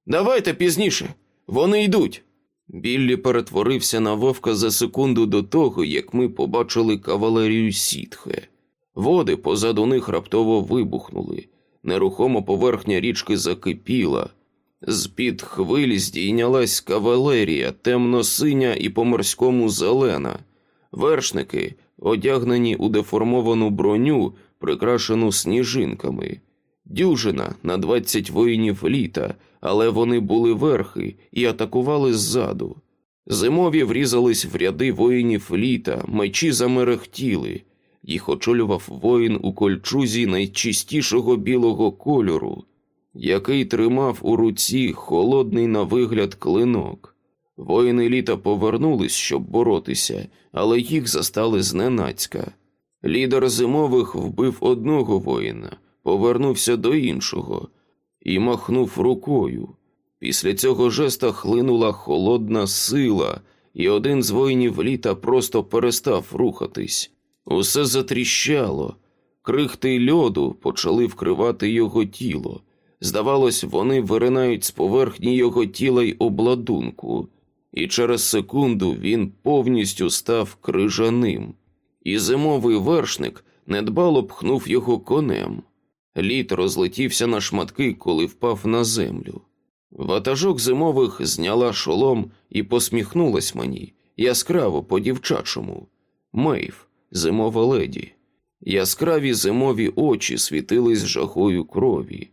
Давайте пізніше, вони йдуть. Біллі перетворився на вовка за секунду до того, як ми побачили кавалерію сітхе. Води позаду них раптово вибухнули, нерухомо поверхня річки закипіла. З-під хвиль здійнялась кавалерія, темно-синя і по морському зелена. Вершники, одягнені у деформовану броню, прикрашену сніжинками. Дюжина на двадцять воїнів літа, але вони були верхи і атакували ззаду. Зимові врізались в ряди воїнів літа, мечі замерехтіли. Їх очолював воїн у кольчузі найчистішого білого кольору, який тримав у руці холодний на вигляд клинок. Воїни літа повернулись, щоб боротися, але їх застали зненацька. Лідер зимових вбив одного воїна, повернувся до іншого і махнув рукою. Після цього жеста хлинула холодна сила, і один з воїнів літа просто перестав рухатись. Усе затріщало, крихти льоду почали вкривати його тіло. Здавалось, вони виринають з поверхні його тіла й обладунку, і через секунду він повністю став крижаним, і зимовий вершник недбало пхнув його конем. Лід розлетівся на шматки, коли впав на землю. Ватажок зимових зняла шолом і посміхнулась мені яскраво по дівчачому. Мейв, зимова леді. Яскраві зимові очі світились жахою крові.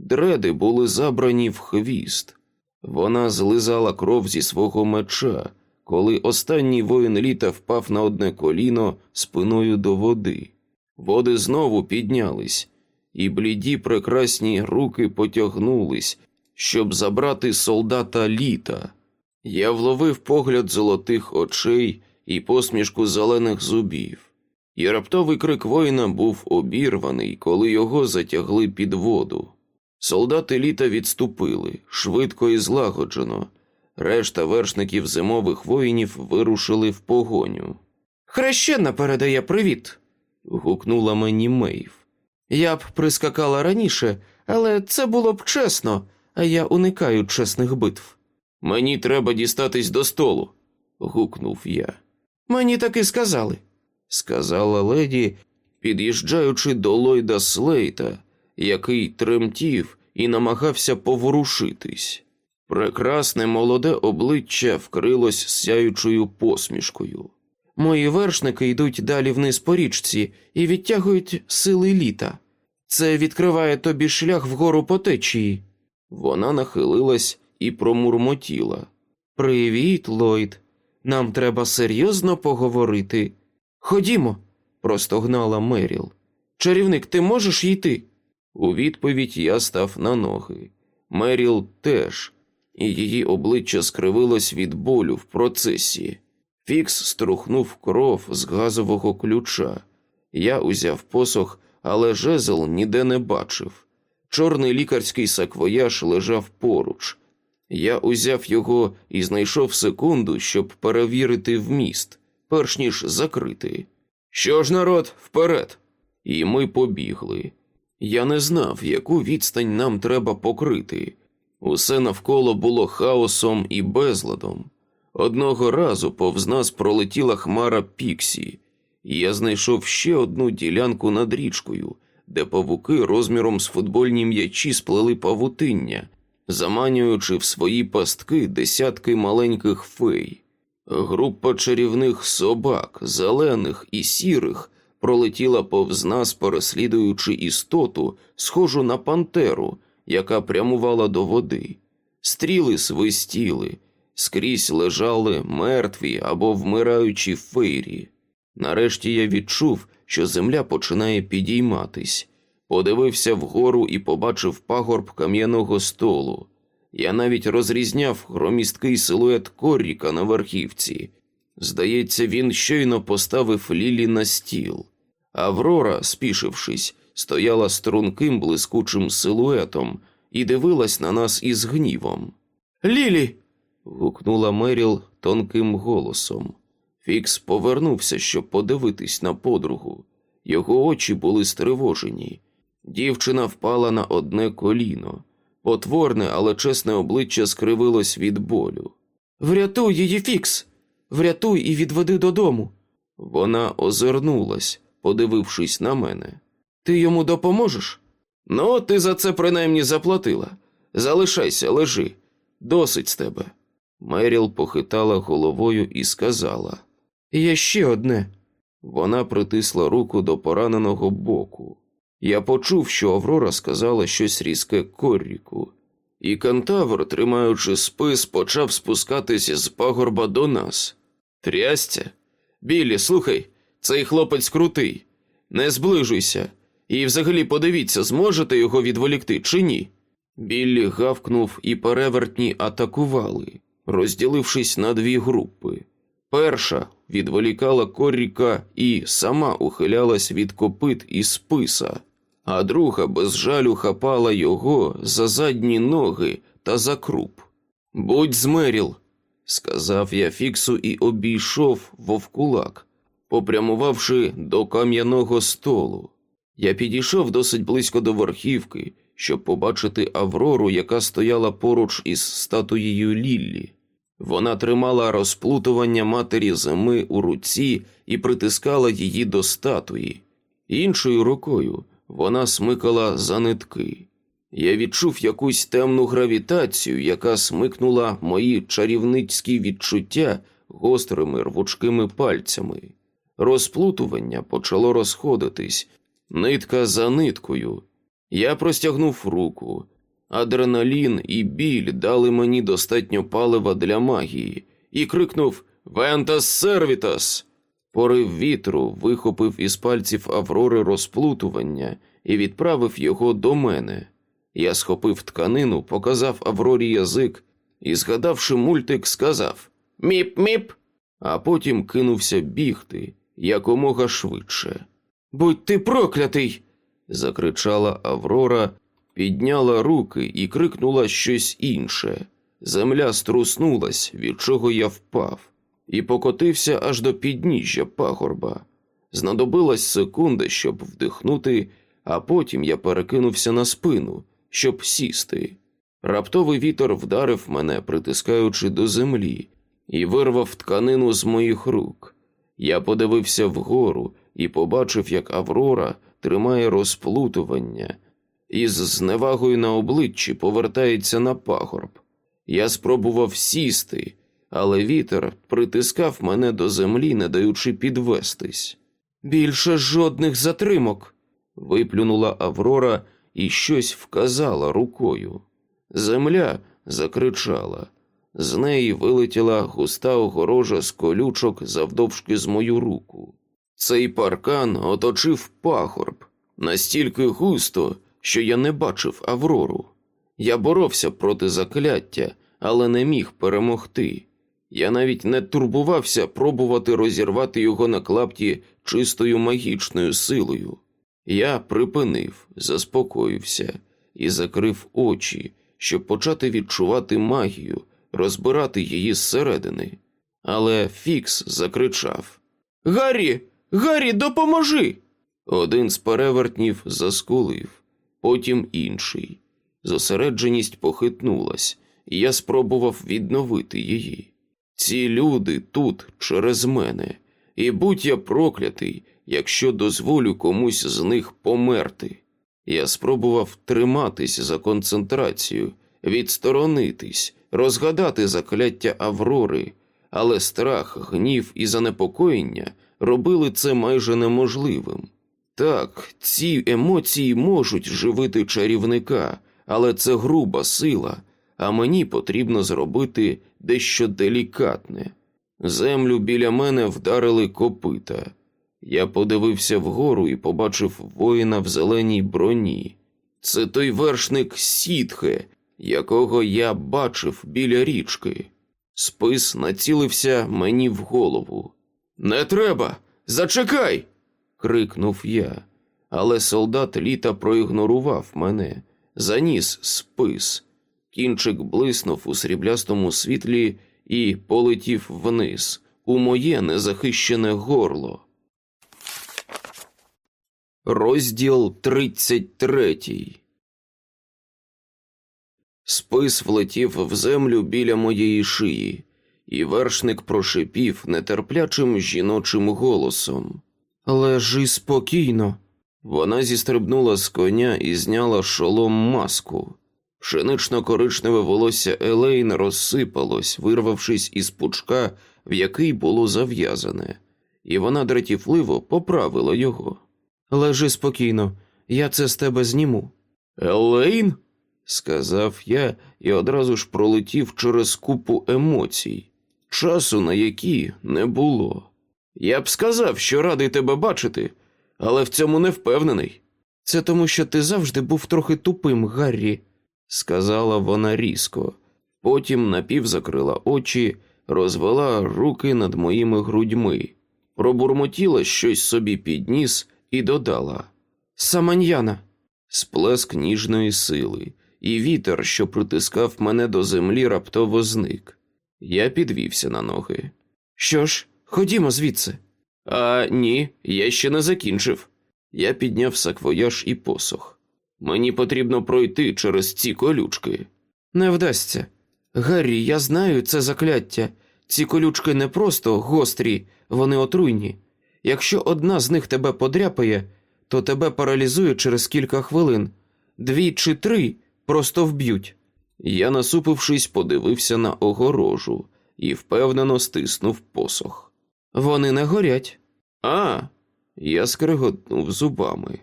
Дреди були забрані в хвіст. Вона злизала кров зі свого меча, коли останній воїн літа впав на одне коліно спиною до води. Води знову піднялись, і бліді прекрасні руки потягнулись, щоб забрати солдата літа. Я вловив погляд золотих очей і посмішку зелених зубів. І раптовий крик воїна був обірваний, коли його затягли під воду. Солдати літа відступили швидко і злагоджено. Решта вершників зимових воїнів вирушили в погоню. Хрещена передає привіт. гукнула мені Мейв. Я б прискакала раніше, але це було б чесно, а я уникаю чесних битв. Мені треба дістатись до столу. гукнув я. Мені таки сказали, сказала леді, під'їжджаючи до Лойда Слейта, який тремтів і намагався поворушитись. Прекрасне молоде обличчя вкрилось сяючою посмішкою. Мої вершники йдуть далі вниз по річці і відтягують сили літа. Це відкриває тобі шлях вгору по течії. Вона нахилилась і промурмотіла. Привіт, Ллойд. Нам треба серйозно поговорити. Ходімо, простогнала Меріл. Чарівник, ти можеш йти? У відповідь я став на ноги. Меріл теж, і її обличчя скривилось від болю в процесі. Фікс струхнув кров з газового ключа. Я узяв посох, але жезл ніде не бачив. Чорний лікарський саквояж лежав поруч. Я узяв його і знайшов секунду, щоб перевірити вміст, перш ніж закрити. Що ж, народ, вперед! І ми побігли. Я не знав, яку відстань нам треба покрити. Усе навколо було хаосом і безладом. Одного разу повз нас пролетіла хмара Піксі, і я знайшов ще одну ділянку над річкою, де павуки розміром з футбольні м'ячі сплели павутиння, заманюючи в свої пастки десятки маленьких фей. Група чарівних собак, зелених і сірих, пролетіла повз нас, переслідуючи істоту, схожу на пантеру, яка прямувала до води. Стріли свистіли, скрізь лежали мертві або вмираючі фейрі. Нарешті я відчув, що земля починає підійматись, подивився вгору і побачив пагорб кам'яного столу. Я навіть розрізняв громісткий силует Корріка на верхівці. Здається, він щойно поставив Лілі на стіл. Аврора, спішившись, стояла струнким блискучим силуетом і дивилась на нас із гнівом. Лілі. гукнула Меріл тонким голосом. Фікс повернувся, щоб подивитись на подругу. Його очі були стривожені. Дівчина впала на одне коліно. Потворне, але чесне обличчя скривилось від болю. Врятуй її, Фікс! Врятуй і відведи додому. Вона озирнулась, подивившись на мене. Ти йому допоможеш? Ну, ти за це принаймні заплатила. Залишайся, лежи. Досить з тебе. Меріл похитала головою і сказала: Є ще одне. Вона притисла руку до пораненого боку. Я почув, що Аврора сказала щось різке Корріку, і кантавр, тримаючи спис, почав спускатися з пагорба до нас. Трясця. Біллі, слухай, цей хлопець крутий. Не зближуйся. І взагалі подивіться, зможете його відволікти чи ні. Біллі гавкнув і перевертні атакували, розділившись на дві групи. Перша відволікала Корріка і сама ухилялась від копит і списа, а друга без жалю хапала його за задні ноги та за круп. Будь змеріл, сказав я Фіксу і обійшов вовкулак, попрямувавши до кам'яного столу. Я підійшов досить близько до верхівки, щоб побачити Аврору, яка стояла поруч із статуєю Ліллі. Вона тримала розплутування матері зими у руці і притискала її до статуї. Іншою рукою вона смикала за нитки. Я відчув якусь темну гравітацію, яка смикнула мої чарівницькі відчуття гострими рвучкими пальцями. Розплутування почало розходитись, нитка за ниткою. Я простягнув руку. Адреналін і біль дали мені достатньо палива для магії і крикнув Ventas servitas. Порив вітру вихопив із пальців Аврори розплутування і відправив його до мене. Я схопив тканину, показав Аврорі язик і, згадавши мультик, сказав Міп-міп, а потім кинувся бігти якомога швидше. Будь ти проклятий. закричала Аврора, підняла руки і крикнула щось інше. Земля струснулась, від чого я впав, і покотився аж до підніжжя пагорба. Знадобилась секунда, щоб вдихнути, а потім я перекинувся на спину, щоб сісти. Раптовий вітер вдарив мене, притискаючи до землі, і вирвав тканину з моїх рук. Я подивився вгору і побачив, як Аврора тримає розплутування і з зневагою на обличчі повертається на пагорб. Я спробував сісти, але вітер притискав мене до землі, не даючи підвестись. Більше жодних затримок. виплюнула Аврора і щось вказала рукою. Земля закричала. З неї вилетіла густа огорожа з колючок завдовжки з мою руку. Цей паркан оточив пагорб настільки густо, що я не бачив Аврору. Я боровся проти закляття, але не міг перемогти. Я навіть не турбувався пробувати розірвати його на клапті чистою магічною силою. Я припинив, заспокоївся і закрив очі, щоб почати відчувати магію, розбирати її зсередини. Але Фікс закричав: Гаррі, Гаррі, допоможи! Один з перевертнів заскулив, потім інший. Зосередженість похитнулась, і я спробував відновити її. Ці люди тут через мене, і будь я проклятий, якщо дозволю комусь з них померти. Я спробував триматись за концентрацію, відсторонитись, розгадати закляття Аврори, але страх, гнів і занепокоєння робили це майже неможливим. Так, ці емоції можуть живити чарівника, але це груба сила, а мені потрібно зробити дещо делікатне. Землю біля мене вдарили копита. Я подивився вгору і побачив воїна в зеленій броні. Це той вершник Сітхе, якого я бачив біля річки. Спис націлився мені в голову. Не треба, зачекай. крикнув я, але солдат літа проігнорував мене, заніс спис. Кінчик блиснув у сріблястому світлі і полетів вниз, у моє незахищене горло. Розділ 33 Спис влетів в землю біля моєї шиї, і вершник прошипів нетерплячим жіночим голосом. Лежи спокійно. Вона зістрибнула з коня і зняла шолом маску. Пшенично-коричневе волосся Елейн розсипалось, вирвавшись із пучка, в який було зав'язане, і вона дратівливо поправила його. Лежи спокійно, я це з тебе зніму. Елейн? сказав я і одразу ж пролетів через купу емоцій, часу на які не було. Я б сказав, що радий тебе бачити, але в цьому не впевнений. Це тому, що ти завжди був трохи тупим, Гаррі, сказала вона різко. Потім напівзакрила очі, розвела руки над моїми грудьми, пробурмотіла щось собі під ніс і додала Саманьяна, сплеск ніжної сили, і вітер, що притискав мене до землі, раптово зник. Я підвівся на ноги. Що ж, ходімо звідси. А ні, я ще не закінчив. Я підняв саквояж і посох. Мені потрібно пройти через ці колючки. Не вдасться. Гаррі, я знаю це закляття. Ці колючки не просто гострі, вони отруйні. Якщо одна з них тебе подряпає, то тебе паралізує через кілька хвилин, дві чи три просто вб'ють. Я, насупившись, подивився на огорожу і впевнено стиснув посох. Вони не горять. А, я скриготнув зубами.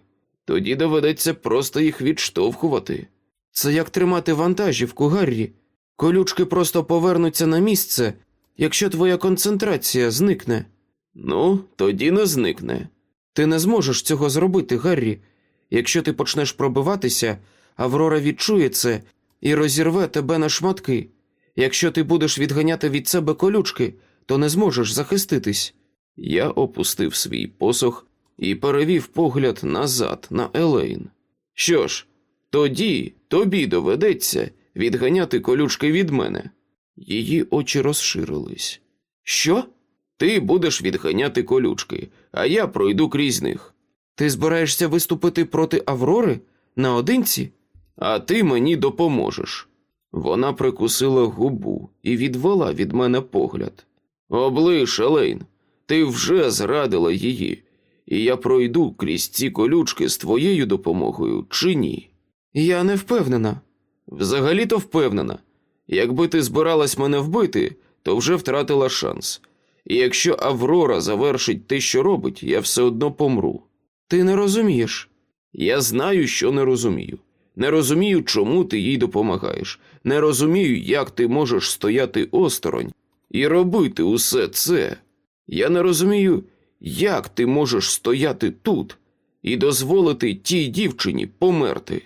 Тоді доведеться просто їх відштовхувати. Це як тримати вантажівку, Гаррі. Колючки просто повернуться на місце, якщо твоя концентрація зникне. Ну, тоді не зникне. Ти не зможеш цього зробити, Гаррі. Якщо ти почнеш пробиватися, Аврора відчує це і розірве тебе на шматки. Якщо ти будеш відганяти від себе колючки, то не зможеш захиститись. Я опустив свій посох і перевів погляд назад на Елейн. Що ж, тоді тобі доведеться відганяти колючки від мене. Її очі розширились. Що? Ти будеш відганяти колючки, а я пройду крізь них. Ти збираєшся виступити проти Аврори наодинці? А ти мені допоможеш. Вона прикусила губу і відвела від мене погляд. Облиш, Елейн, ти вже зрадила її, і я пройду крізь ці колючки з твоєю допомогою чи ні? Я не впевнена. Взагалі-то впевнена. Якби ти збиралась мене вбити, то вже втратила шанс. І якщо Аврора завершить те, що робить, я все одно помру. Ти не розумієш. Я знаю, що не розумію. Не розумію, чому ти їй допомагаєш. Не розумію, як ти можеш стояти осторонь і робити усе це. Я не розумію, як ти можеш стояти тут і дозволити тій дівчині померти.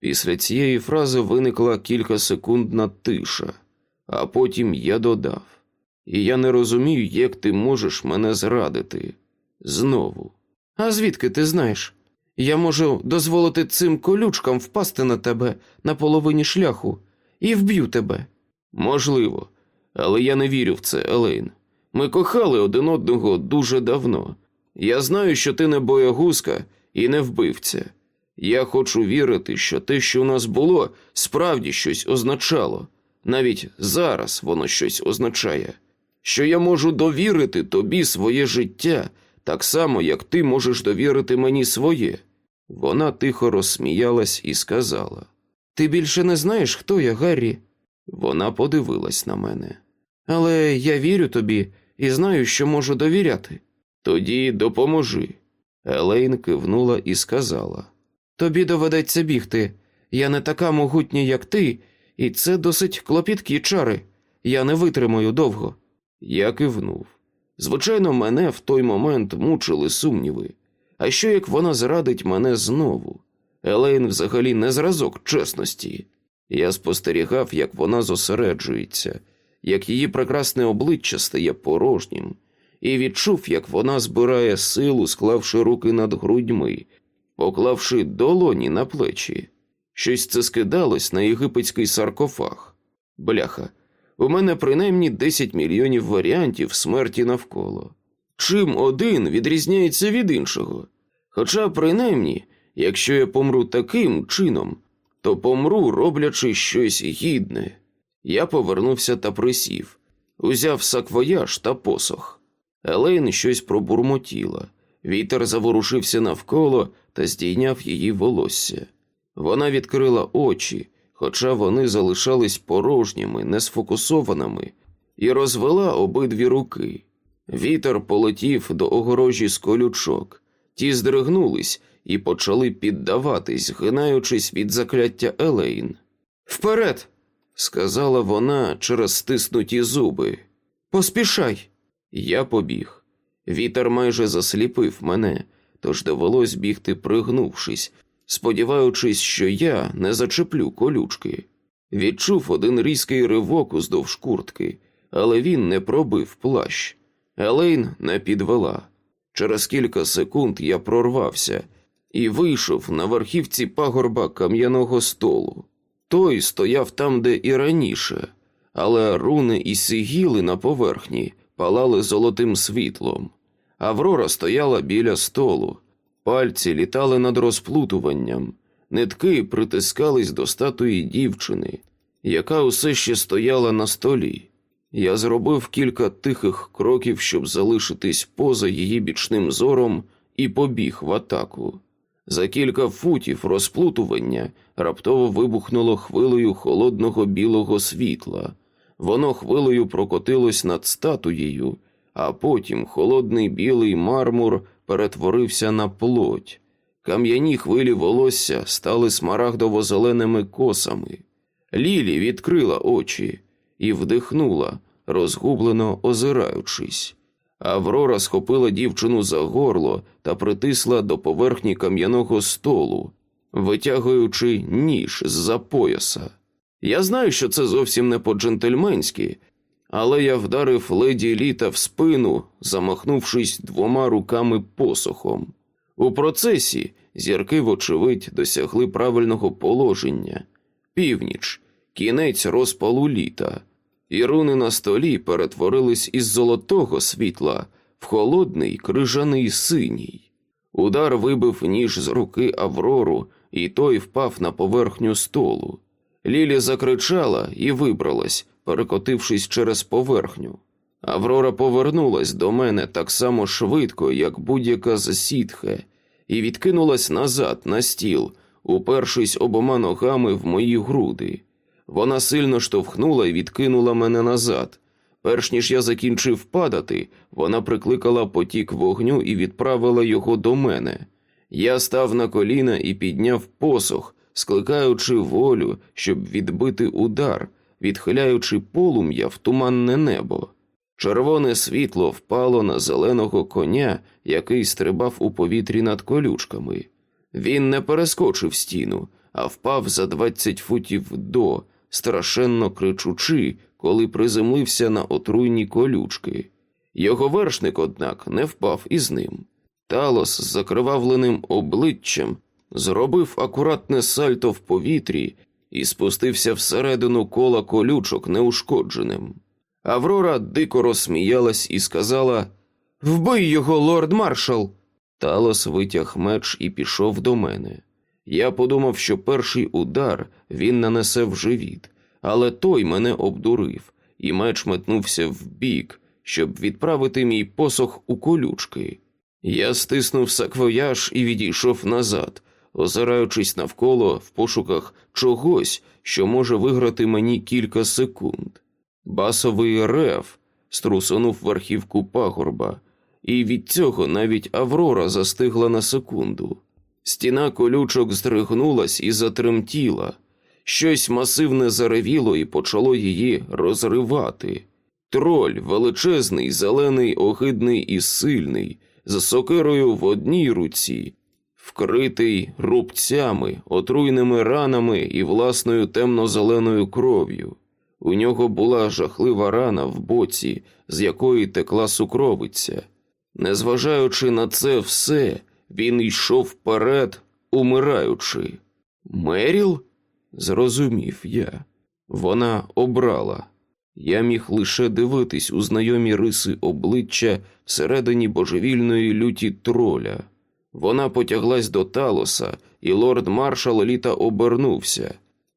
Після цієї фрази виникла кількасекундна тиша, а потім я додав: І я не розумію, як ти можеш мене зрадити. Знову. А звідки ти знаєш? Я можу дозволити цим колючкам впасти на тебе на половині шляху і вб'ю тебе. Можливо, але я не вірю в це, Елейн. Ми кохали один одного дуже давно. Я знаю, що ти не боягузка і не вбивця. Я хочу вірити, що те, що у нас було, справді щось означало. Навіть зараз воно щось означає, що я можу довірити тобі своє життя, так само, як ти можеш довірити мені своє. Вона тихо розсміялась і сказала: Ти більше не знаєш, хто я, Гаррі? Вона подивилась на мене. Але я вірю тобі і знаю, що можу довіряти. Тоді допоможи. Елейн кивнула і сказала: Тобі доведеться бігти. Я не така могутня, як ти, і це досить клопіткі чари. Я не витримаю довго. Я кивнув. Звичайно, мене в той момент мучили сумніви. А що як вона зрадить мене знову? Елейн взагалі не зразок чесності. Я спостерігав, як вона зосереджується, як її прекрасне обличчя стає порожнім, і відчув, як вона збирає силу, склавши руки над грудьми, поклавши долоні на плечі. Щось це скидалось на єгипетський саркофаг. Бляха, у мене принаймні 10 мільйонів варіантів смерті навколо. Чим один відрізняється від іншого? Хоча, принаймні, якщо я помру таким чином, то помру, роблячи щось гідне. Я повернувся та присів, узяв саквояж та посох. Елейн щось пробурмотіла. Вітер заворушився навколо та здійняв її волосся. Вона відкрила очі, хоча вони залишались порожніми, несфокусованими, і розвела обидві руки. Вітер полетів до огорожі з колючок, ті здригнулись і почали піддаватись, гинаючись від закляття Елейн. Вперед, сказала вона через стиснуті зуби. Поспішай. Я побіг. Вітер майже засліпив мене, тож довелось бігти, пригнувшись, сподіваючись, що я не зачеплю колючки. Відчув один різкий ривок уздовж куртки, але він не пробив плащ. Елейн не підвела. Через кілька секунд я прорвався і вийшов на верхівці пагорба кам'яного столу. Той стояв там, де і раніше, але руни і сигіли на поверхні палали золотим світлом. Аврора стояла біля столу, пальці літали над розплутуванням, нитки притискались до статуї дівчини, яка усе ще стояла на столі. Я зробив кілька тихих кроків, щоб залишитись поза її бічним зором, і побіг в атаку. За кілька футів розплутування раптово вибухнуло хвилею холодного білого світла. Воно хвилею прокотилось над статуєю, а потім холодний білий мармур перетворився на плоть. Кам'яні хвилі волосся стали смарагдово-зеленими косами. Лілі відкрила очі і вдихнула, розгублено озираючись. Аврора схопила дівчину за горло та притисла до поверхні кам'яного столу, витягуючи ніж з-за пояса. Я знаю, що це зовсім не по-джентльменськи, але я вдарив леді літа в спину, замахнувшись двома руками посохом. У процесі зірки, вочевидь, досягли правильного положення північ, кінець розпалу літа, і руни на столі перетворились із золотого світла в холодний крижаний синій. Удар вибив ніж з руки Аврору, і той впав на поверхню столу. Лілі закричала і вибралась, перекотившись через поверхню. Аврора повернулась до мене так само швидко, як будь-яка засідхе, і відкинулась назад на стіл, упершись обома ногами в мої груди. Вона сильно штовхнула і відкинула мене назад. Перш ніж я закінчив падати, вона прикликала потік вогню і відправила його до мене. Я став на коліна і підняв посох, скликаючи волю, щоб відбити удар, відхиляючи полум'я в туманне небо. Червоне світло впало на зеленого коня, який стрибав у повітрі над колючками. Він не перескочив стіну, а впав за двадцять футів до, страшенно кричучи, коли приземлився на отруйні колючки. Його вершник, однак, не впав із ним. Талос з закривавленим обличчям зробив акуратне сальто в повітрі і спустився всередину кола колючок неушкодженим. Аврора дико розсміялась і сказала Вбий його, лорд маршал. Талос витяг меч і пішов до мене. Я подумав, що перший удар він нанесе в живіт, але той мене обдурив, і меч метнувся вбік, щоб відправити мій посох у колючки. Я стиснув саквояж і відійшов назад, озираючись навколо в пошуках чогось, що може виграти мені кілька секунд. Басовий рев струсонув верхівку пагорба, і від цього навіть Аврора застигла на секунду. Стіна колючок здригнулась і затремтіла, щось масивне заревіло і почало її розривати. Троль величезний, зелений, огидний і сильний, з сокирою в одній руці, вкритий рубцями, отруйними ранами і власною темно-зеленою кров'ю. У нього була жахлива рана в боці, з якої текла сукровиця. Незважаючи на це все, він йшов вперед, умираючи. Меріл? Зрозумів я. Вона обрала. Я міг лише дивитись у знайомі риси обличчя всередині божевільної люті троля. Вона потяглась до талоса, і лорд маршал літа обернувся.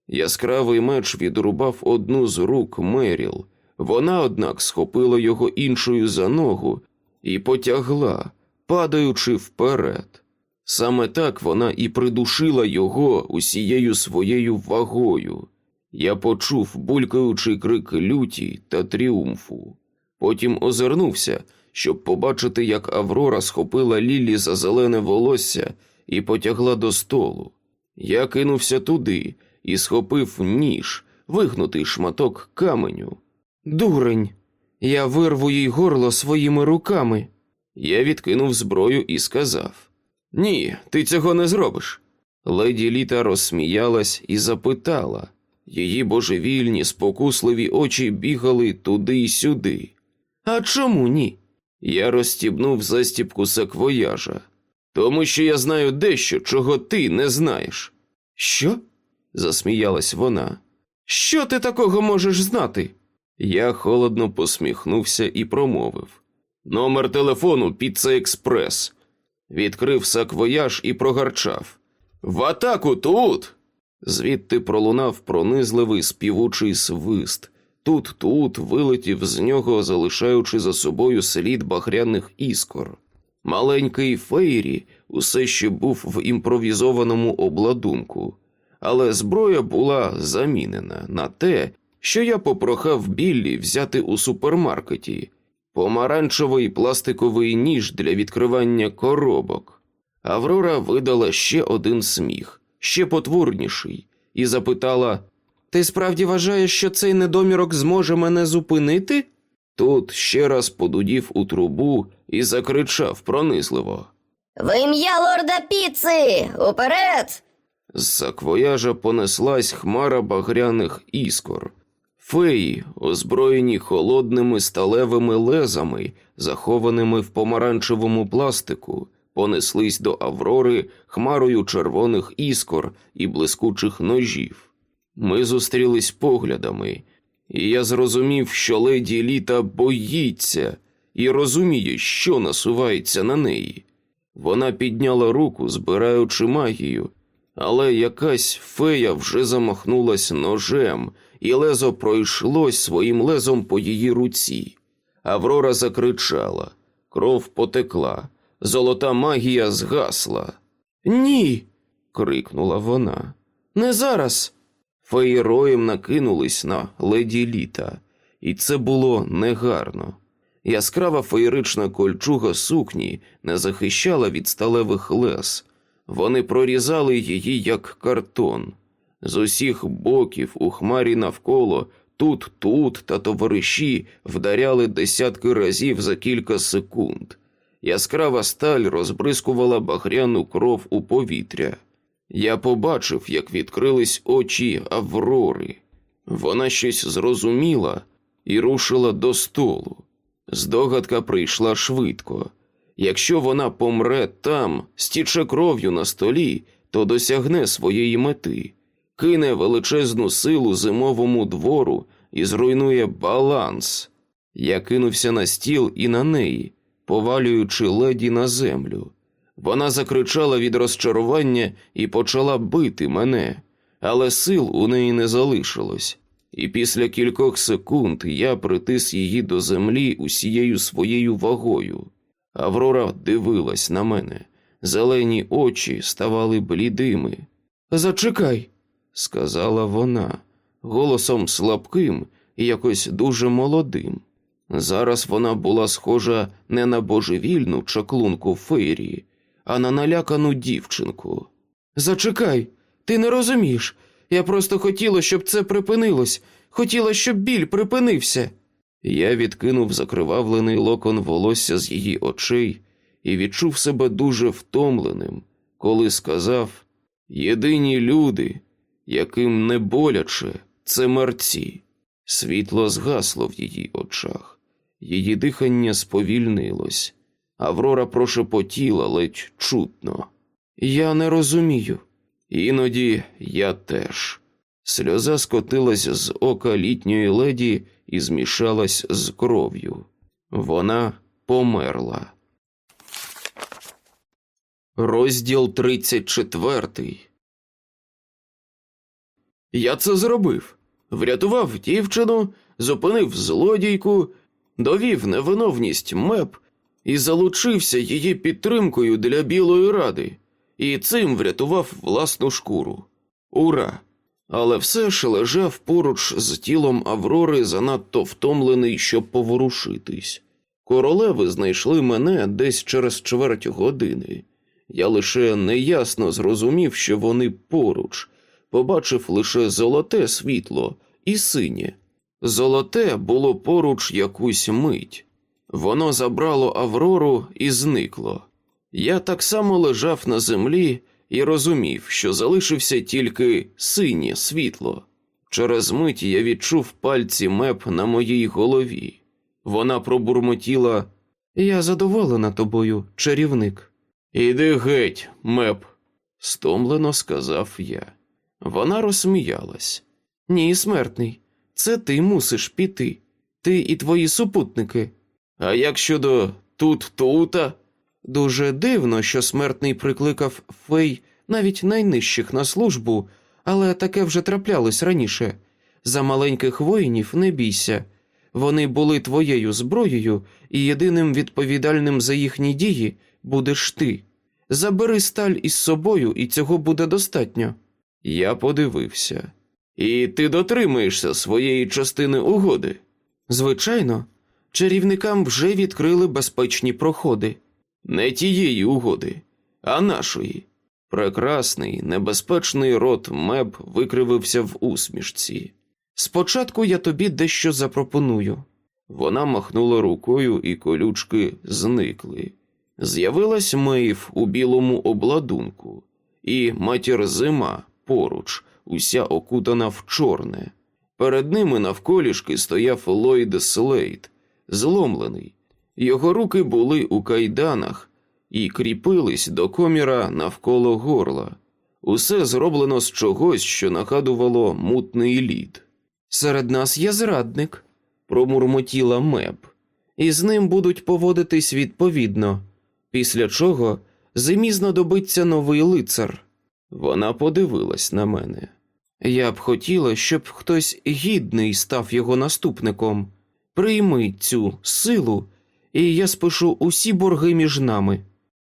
Яскравий меч відрубав одну з рук Меріл. Вона, однак, схопила його іншою за ногу і потягла, падаючи вперед. Саме так вона і придушила його усією своєю вагою. Я почув булькаючий крик люті та тріумфу. Потім озирнувся, щоб побачити, як Аврора схопила Лілі за зелене волосся і потягла до столу. Я кинувся туди і схопив ніж, вигнутий шматок каменю. Дурень, я вирву їй горло своїми руками. Я відкинув зброю і сказав: Ні, ти цього не зробиш. Леді Літа розсміялась і запитала. Її божевільні, спокусливі очі бігали туди й сюди. А чому ні? Я розстібнув застібку саквояжа, тому що я знаю дещо, чого ти не знаєш. Що? засміялась вона. Що ти такого можеш знати? Я холодно посміхнувся і промовив. Номер телефону Піца Експрес. Відкрив саквояж і прогарчав. В атаку, Тут. Звідти пролунав пронизливий співучий свист. Тут тут вилетів з нього, залишаючи за собою слід багряних іскор. Маленький Фейрі усе ще був в імпровізованому обладунку, але зброя була замінена на те, що я попрохав Біллі взяти у супермаркеті помаранчевий пластиковий ніж для відкривання коробок. Аврора видала ще один сміх, ще потворніший, і запитала: Ти справді вважаєш, що цей недомірок зможе мене зупинити? Тут ще раз подудів у трубу і закричав пронизливо. В ім'я лорда піци! Уперед! З саквояжа понеслась хмара багряних іскор. Феї, озброєні холодними сталевими лезами, захованими в помаранчевому пластику, понеслись до Аврори хмарою червоних іскор і блискучих ножів. Ми зустрілись поглядами, і я зрозумів, що леді літа боїться і розуміє, що насувається на неї. Вона підняла руку, збираючи магію, але якась фея вже замахнулась ножем, і лезо пройшлось своїм лезом по її руці. Аврора закричала, кров потекла, золота магія згасла. Ні. крикнула вона. Не зараз. Феї роєм накинулись на леді літа, і це було негарно. Яскрава феєрична кольчуга сукні не захищала від сталевих лез, вони прорізали її як картон. З усіх боків у хмарі навколо тут, тут та товариші вдаряли десятки разів за кілька секунд. Яскрава сталь розбризкувала багряну кров у повітря. Я побачив, як відкрились очі Аврори. Вона щось зрозуміла і рушила до столу. Здогадка прийшла швидко. Якщо вона помре там, стіче кров'ю на столі, то досягне своєї мети, кине величезну силу зимовому двору і зруйнує баланс. Я кинувся на стіл і на неї, повалюючи леді на землю. Вона закричала від розчарування і почала бити мене, але сил у неї не залишилось, і після кількох секунд я притис її до землі усією своєю вагою. Аврора дивилась на мене, зелені очі ставали блідими. Зачекай, сказала вона, голосом слабким і якось дуже молодим. Зараз вона була схожа не на божевільну чаклунку фейрі, а на налякану дівчинку. Зачекай, ти не розумієш. Я просто хотіла, щоб це припинилось, хотіла, щоб біль припинився. Я відкинув закривавлений локон волосся з її очей і відчув себе дуже втомленим, коли сказав єдині люди, яким не боляче, це мерці. Світло згасло в її очах, її дихання сповільнилось. Аврора прошепотіла ледь чутно. Я не розумію. Іноді я теж. Сльоза скотилась з ока літньої леді і змішалась з кров'ю. Вона померла. Розділ 34 Я це зробив. Врятував дівчину, зупинив злодійку, довів невиновність меп і залучився її підтримкою для Білої Ради, і цим врятував власну шкуру. Ура! Але все ж лежав поруч з тілом Аврори занадто втомлений, щоб поворушитись. Королеви знайшли мене десь через чверть години. Я лише неясно зрозумів, що вони поруч, побачив лише золоте світло і синє. Золоте було поруч якусь мить. Воно забрало Аврору і зникло. Я так само лежав на землі і розумів, що залишився тільки синє світло. Через мить я відчув пальці меп на моїй голові. Вона пробурмотіла Я задоволена тобою, чарівник. Іди геть, меп, стомлено сказав я. Вона розсміялась. Ні, смертний, це ти мусиш піти. Ти і твої супутники. А як щодо тут тута? Дуже дивно, що смертний прикликав фей навіть найнижчих на службу, але таке вже траплялось раніше. За маленьких воїнів не бійся. Вони були твоєю зброєю, і єдиним відповідальним за їхні дії будеш ти. Забери сталь із собою, і цього буде достатньо. Я подивився. І ти дотримаєшся своєї частини угоди. Звичайно, чарівникам вже відкрили безпечні проходи. Не тієї угоди, а нашої. Прекрасний, небезпечний рот меб викривився в усмішці. Спочатку я тобі дещо запропоную. Вона махнула рукою, і колючки зникли. З'явилась Мейв у білому обладунку, і матір зима поруч, уся окутана в чорне. Перед ними навколішки стояв Ллойд Слейд, зломлений. Його руки були у кайданах і кріпились до коміра навколо горла. Усе зроблено з чогось, що нагадувало мутний лід. Серед нас є зрадник, промурмотіла меб, і з ним будуть поводитись відповідно, після чого зимі знадобиться новий лицар. Вона подивилась на мене. Я б хотіла, щоб хтось гідний став його наступником. Прийми цю силу, і я спишу усі борги між нами.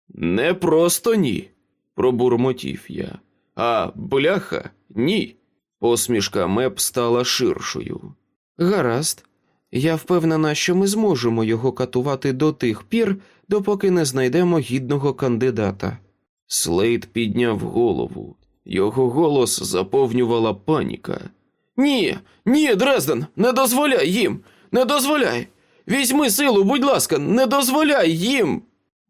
Не просто ні, пробурмотів я. А бляха, ні. Посмішка меп стала ширшою. Гаразд, я впевнена, що ми зможемо його катувати до тих пір, допоки не знайдемо гідного кандидата. Слейд підняв голову. Його голос заповнювала паніка. Ні, ні, Дрезден, не дозволяй їм, не дозволяй. Візьми силу, будь ласка, не дозволяй їм.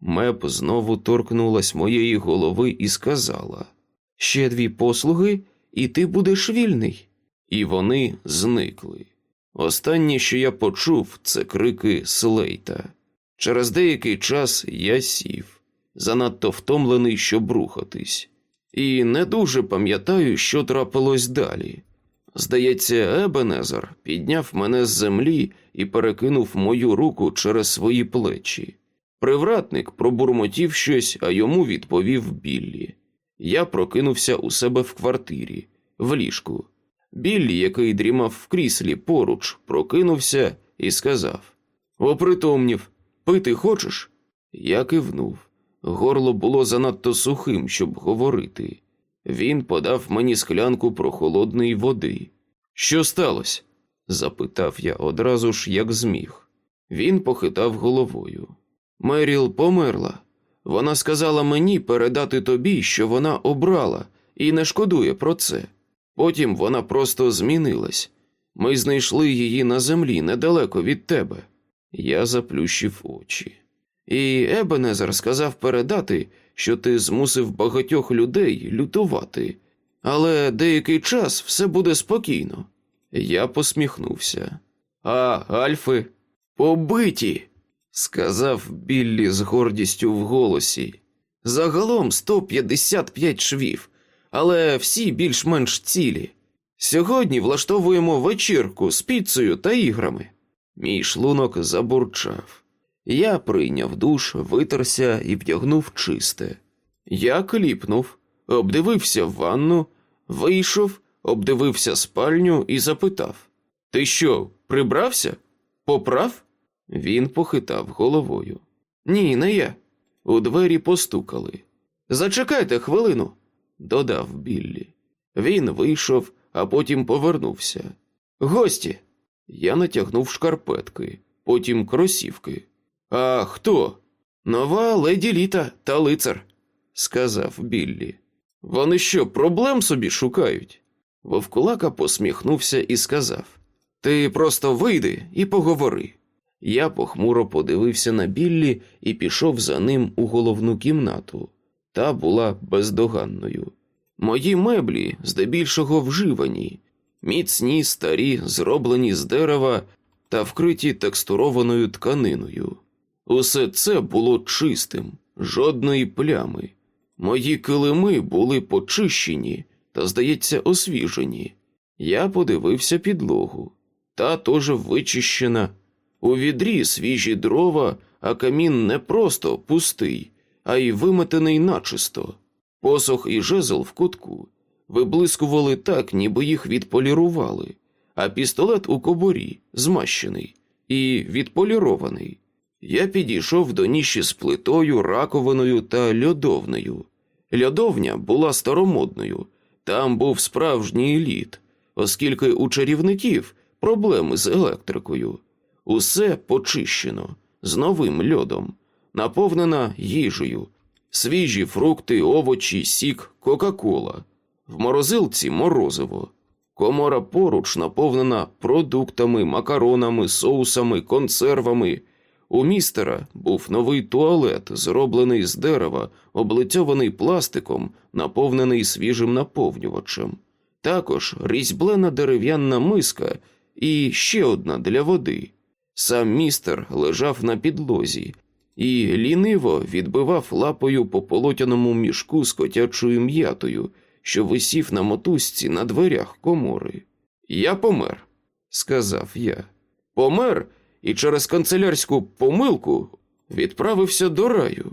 Меп знову торкнулась моєї голови і сказала: Ще дві послуги, і ти будеш вільний. І вони зникли. Останнє, що я почув, це крики Слейта. Через деякий час я сів, занадто втомлений, щоб рухатись, і не дуже пам'ятаю, що трапилось далі. Здається, Ебенезер підняв мене з землі і перекинув мою руку через свої плечі. Привратник пробурмотів щось, а йому відповів Біллі. Я прокинувся у себе в квартирі, в ліжку. Біллі, який дрімав в кріслі поруч, прокинувся і сказав: Опритомнів, пити хочеш? Я кивнув. Горло було занадто сухим, щоб говорити. Він подав мені склянку прохолодної води. Що сталося? запитав я одразу ж, як зміг. Він похитав головою. Меріл померла. Вона сказала мені передати тобі, що вона обрала, і не шкодує про це. Потім вона просто змінилась. Ми знайшли її на землі недалеко від тебе. Я заплющив очі. І Ебенезер сказав передати, що ти змусив багатьох людей лютувати, але деякий час все буде спокійно. Я посміхнувся. А Альфи побиті, сказав Біллі з гордістю в голосі. Загалом 155 швів, але всі більш-менш цілі. Сьогодні влаштовуємо вечірку з піцею та іграми. Мій шлунок забурчав. Я прийняв душ, витерся і вдягнув чисте. Я кліпнув, обдивився в ванну, вийшов, обдивився спальню і запитав: Ти що, прибрався? Поправ? Він похитав головою. Ні, не я. У двері постукали. Зачекайте хвилину, додав Біллі. Він вийшов, а потім повернувся. Гості. Я натягнув шкарпетки, потім кросівки. А хто? Нова леді літа та лицар, сказав Біллі. Вони що, проблем собі шукають? Вовкулака посміхнувся і сказав: Ти просто вийди і поговори. Я похмуро подивився на Біллі і пішов за ним у головну кімнату. Та була бездоганною. Мої меблі здебільшого вживані, міцні, старі, зроблені з дерева та вкриті текстурованою тканиною. Усе це було чистим, жодної плями. Мої килими були почищені та, здається, освіжені. Я подивився підлогу. Та теж вичищена. У відрі свіжі дрова, а камін не просто пустий, а й виметений начисто. Посох і жезл в кутку виблискували так, ніби їх відполірували, а пістолет у кобурі змащений і відполірований. Я підійшов до ніші з плитою, раковиною та льодовнею. Льодовня була старомодною, там був справжній лід, оскільки у чарівників проблеми з електрикою. Усе почищено, з новим льодом, наповнена їжею, свіжі фрукти, овочі, сік, Кока-Кола, в морозилці морозиво. Комора поруч наповнена продуктами, макаронами, соусами, консервами. У містера був новий туалет, зроблений з дерева, облицьований пластиком, наповнений свіжим наповнювачем. Також різьблена дерев'яна миска і ще одна для води. Сам містер лежав на підлозі і ліниво відбивав лапою по полотяному мішку з котячою м'ятою, що висів на мотузці на дверях комори. Я помер, сказав я. Помер і через канцелярську помилку відправився до раю.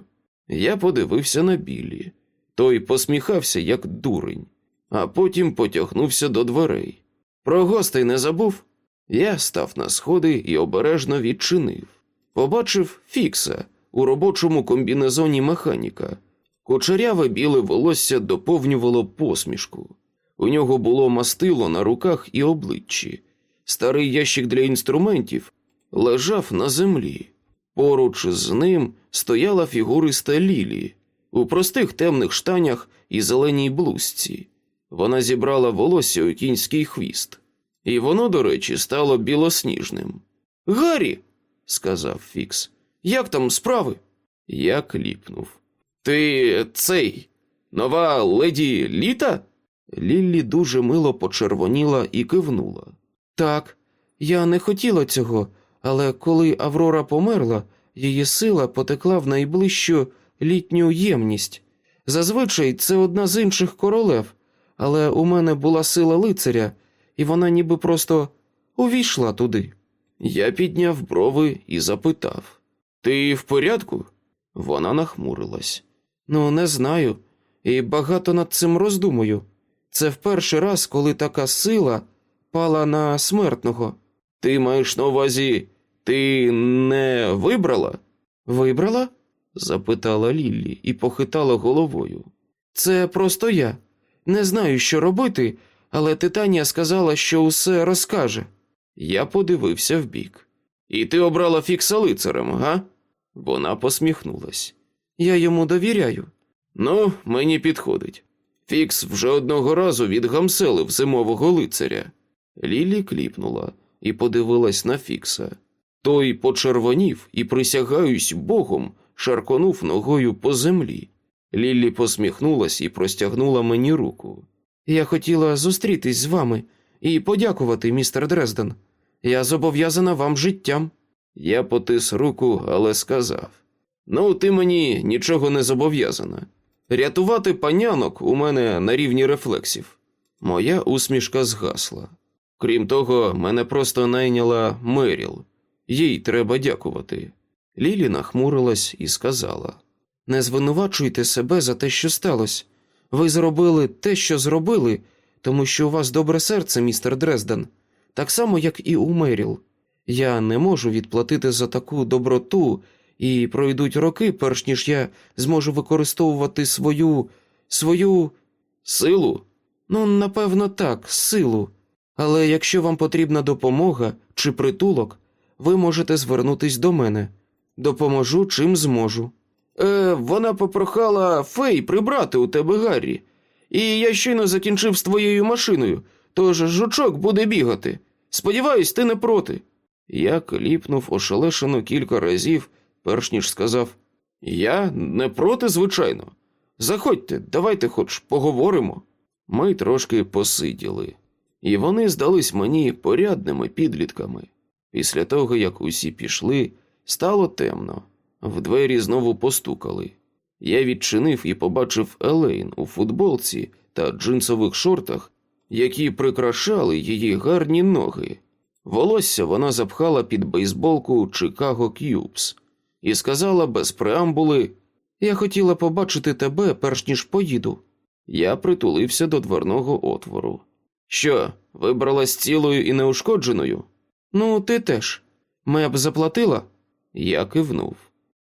Я подивився на білі. Той посміхався, як дурень, а потім потягнувся до дверей. Про гостей не забув. Я став на сходи і обережно відчинив. Побачив Фікса у робочому комбінезоні механіка. Кучеряве біле волосся доповнювало посмішку. У нього було мастило на руках і обличчі. Старий ящик для інструментів лежав на землі. Поруч з ним стояла фігуриста Лілі у простих темних штанях і зеленій блузці. Вона зібрала волосся у кінський хвіст, і воно, до речі, стало білосніжним. Гаррі, сказав Фікс, як там справи? Я кліпнув. Ти цей. Нова леді літа? Ліллі дуже мило почервоніла і кивнула. Так, я не хотіла цього, але коли Аврора померла, її сила потекла в найближчу літню ємність. Зазвичай це одна з інших королев, але у мене була сила лицаря, і вона ніби просто увійшла туди. Я підняв брови і запитав: Ти в порядку? Вона нахмурилась. Ну, не знаю, і багато над цим роздумую. Це в перший раз, коли така сила пала на смертного. Ти маєш на увазі, ти не вибрала? Вибрала? запитала Ліллі і похитала головою. Це просто я. Не знаю, що робити, але Титанія сказала, що усе розкаже. Я подивився вбік. І ти обрала фікса лицарем, га? Вона посміхнулась. Я йому довіряю. Ну, мені підходить. Фікс вже одного разу відгамселив зимового лицаря. Лілі кліпнула і подивилась на Фікса. Той почервонів і, присягаюсь Богом, шарконув ногою по землі. Ліллі посміхнулась і простягнула мені руку. Я хотіла зустрітись з вами і подякувати, містер Дрезден. Я зобов'язана вам життям. Я потис руку, але сказав: Ну, ти мені нічого не зобов'язана. Рятувати панянок у мене на рівні рефлексів. Моя усмішка згасла. Крім того, мене просто найняла Меріл. Їй треба дякувати. Лілі нахмурилась і сказала: Не звинувачуйте себе за те, що сталося. Ви зробили те, що зробили, тому що у вас добре серце, містер Дрезден, так само, як і у Меріл. Я не можу відплатити за таку доброту, і пройдуть роки, перш ніж я зможу використовувати свою свою силу. Ну, напевно, так, силу. Але якщо вам потрібна допомога чи притулок, ви можете звернутись до мене. Допоможу чим зможу. Е, Вона попрохала фей прибрати у тебе Гаррі, і я щойно закінчив з твоєю машиною, тож жучок буде бігати. Сподіваюсь, ти не проти. Я кліпнув ошелешено кілька разів, перш ніж сказав: Я не проти, звичайно. Заходьте, давайте хоч поговоримо. Ми трошки посиділи, і вони здались мені порядними підлітками. Після того, як усі пішли, стало темно. В двері знову постукали. Я відчинив і побачив Елейн у футболці та джинсових шортах, які прикрашали її гарні ноги. Волосся вона запхала під бейсболку Чикаго К'юбс і сказала без преамбули Я хотіла побачити тебе, перш ніж поїду. Я притулився до дверного отвору. Що, вибралась цілою і неушкодженою? Ну, ти теж. Моя б заплатила? Я кивнув.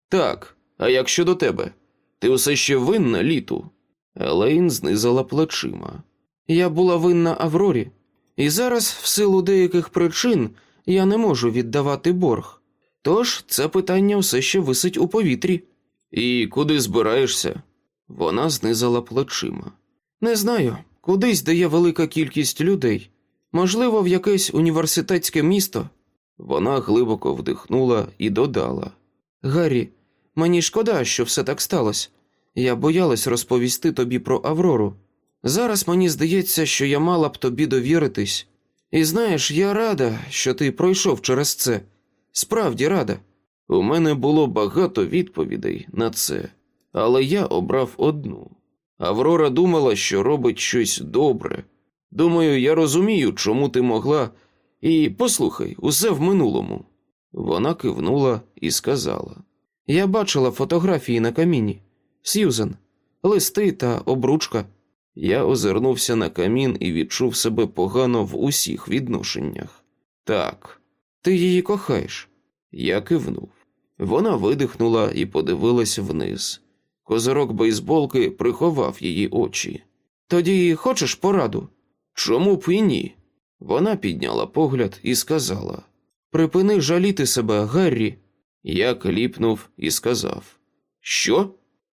Так, а як щодо тебе? Ти усе ще винна літу? Елейн знизала плечима. Я була винна Аврорі, і зараз, в силу деяких причин, я не можу віддавати борг. Тож це питання все ще висить у повітрі. І куди збираєшся? Вона знизала плечима. Не знаю, кудись де є велика кількість людей. Можливо, в якесь університетське місто. Вона глибоко вдихнула і додала. Гаррі, мені шкода, що все так сталося. Я боялась розповісти тобі про Аврору. Зараз мені здається, що я мала б тобі довіритись. І знаєш, я рада, що ти пройшов через це. Справді рада. У мене було багато відповідей на це, але я обрав одну. Аврора думала, що робить щось добре. Думаю, я розумію, чому ти могла. І послухай, усе в минулому. Вона кивнула і сказала: Я бачила фотографії на каміні. Сьюзен, листи та обручка. Я озирнувся на камін і відчув себе погано в усіх відношеннях. Так, ти її кохаєш. Я кивнув. Вона видихнула і подивилась вниз. Козирок бейсболки приховав її очі. Тоді хочеш пораду? Чому б і ні? Вона підняла погляд і сказала: Припини жаліти себе, Гаррі. Я кліпнув і сказав: Що?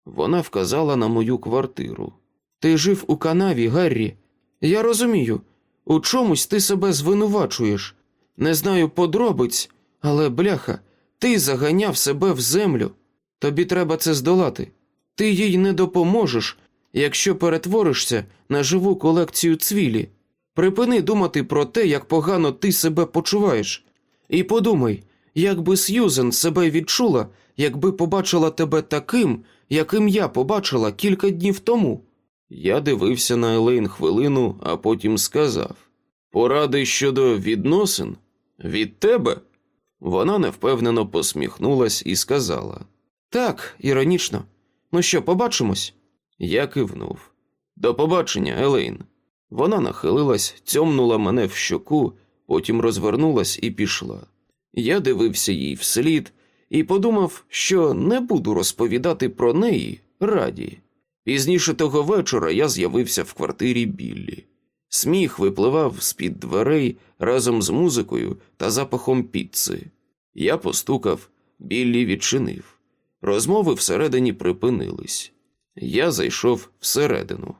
Вона вказала на мою квартиру. Ти жив у канаві, Гаррі. Я розумію, у чомусь ти себе звинувачуєш. Не знаю подробиць, але бляха, ти заганяв себе в землю. Тобі треба це здолати. Ти їй не допоможеш, якщо перетворишся на живу колекцію цвілі. Припини думати про те, як погано ти себе почуваєш. І подумай, як би Сьюзен себе відчула, якби побачила тебе таким, яким я побачила кілька днів тому. Я дивився на Елейн хвилину, а потім сказав: Поради щодо відносин? Від тебе? Вона невпевнено посміхнулась і сказала: Так, іронічно. Ну що, побачимось? Я кивнув. До побачення, Елейн. Вона нахилилась, цьомнула мене в щоку, потім розвернулась і пішла. Я дивився їй вслід і подумав, що не буду розповідати про неї раді. Пізніше того вечора я з'явився в квартирі Біллі. Сміх випливав з-під дверей разом з музикою та запахом піци. Я постукав, Біллі відчинив. Розмови всередині припинились. Я зайшов всередину.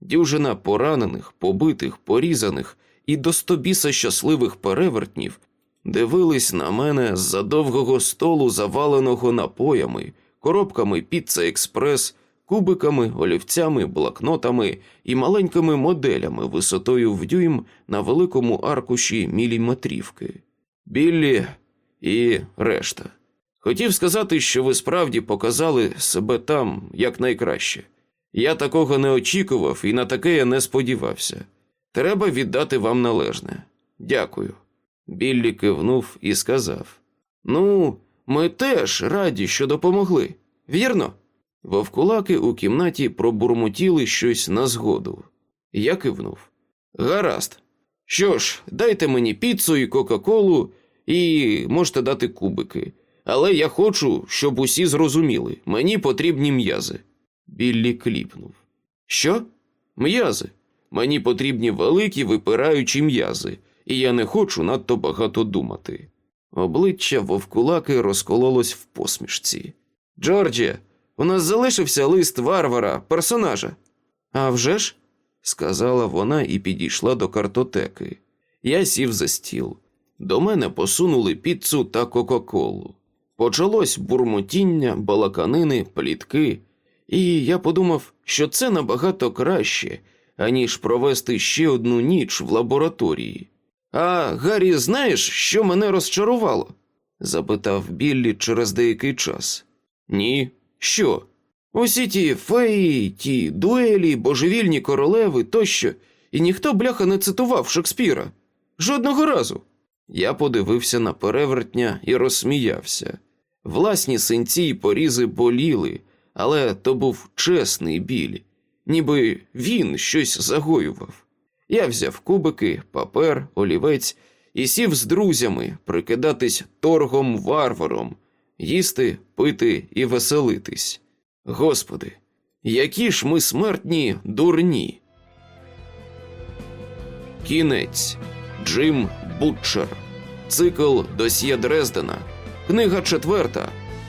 Дюжина поранених, побитих, порізаних і до стобіса щасливих перевертнів дивились на мене з-за довгого столу, заваленого напоями, коробками піца експрес, кубиками, олівцями, блокнотами і маленькими моделями висотою в дюйм на великому аркуші міліметрівки. Біллі і решта. Хотів сказати, що ви справді показали себе там якнайкраще. Я такого не очікував і на таке я не сподівався. Треба віддати вам належне. Дякую. Біллі кивнув і сказав: Ну, ми теж раді, що допомогли, вірно? Вовкулаки у кімнаті пробурмотіли щось на згоду. Я кивнув. Гаразд. Що ж, дайте мені піцу і Кока-Колу, і можете дати кубики. Але я хочу, щоб усі зрозуміли, мені потрібні м'язи. Біллі кліпнув. Що? М'язи. Мені потрібні великі випираючі м'язи, і я не хочу надто багато думати. Обличчя вовкулаки розкололось в посмішці. Джорджія, у нас залишився лист варвара, персонажа. «А вже ж?» – сказала вона і підійшла до картотеки. Я сів за стіл. До мене посунули піцу та Кока-Колу. Почалось бурмотіння, балаканини, плітки, і я подумав, що це набагато краще, аніж провести ще одну ніч в лабораторії. А Гаррі, знаєш, що мене розчарувало? запитав Біллі через деякий час. Ні, що? Усі ті феї, ті дуелі, божевільні королеви тощо, і ніхто бляха не цитував Шекспіра. Жодного разу. Я подивився на перевертня і розсміявся. Власні синці й порізи боліли, але то був чесний біль, ніби він щось загоював. Я взяв кубики, папер, олівець і сів з друзями прикидатись торгом варваром, їсти, пити і веселитись. Господи, які ж ми смертні дурні. Кінець Джим Бутчер. Цикл Досьє Дрездена. Книга четверта.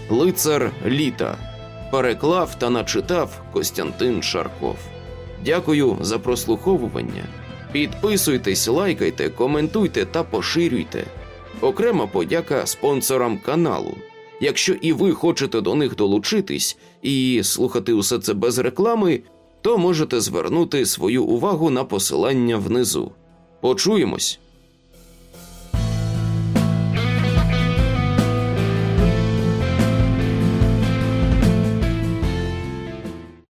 Лицар літа. Переклав та начитав Костянтин Шарков. Дякую за прослуховування. Підписуйтесь, лайкайте, коментуйте та поширюйте. Окрема подяка спонсорам каналу. Якщо і ви хочете до них долучитись і слухати усе це без реклами, то можете звернути свою увагу на посилання внизу. Почуємось!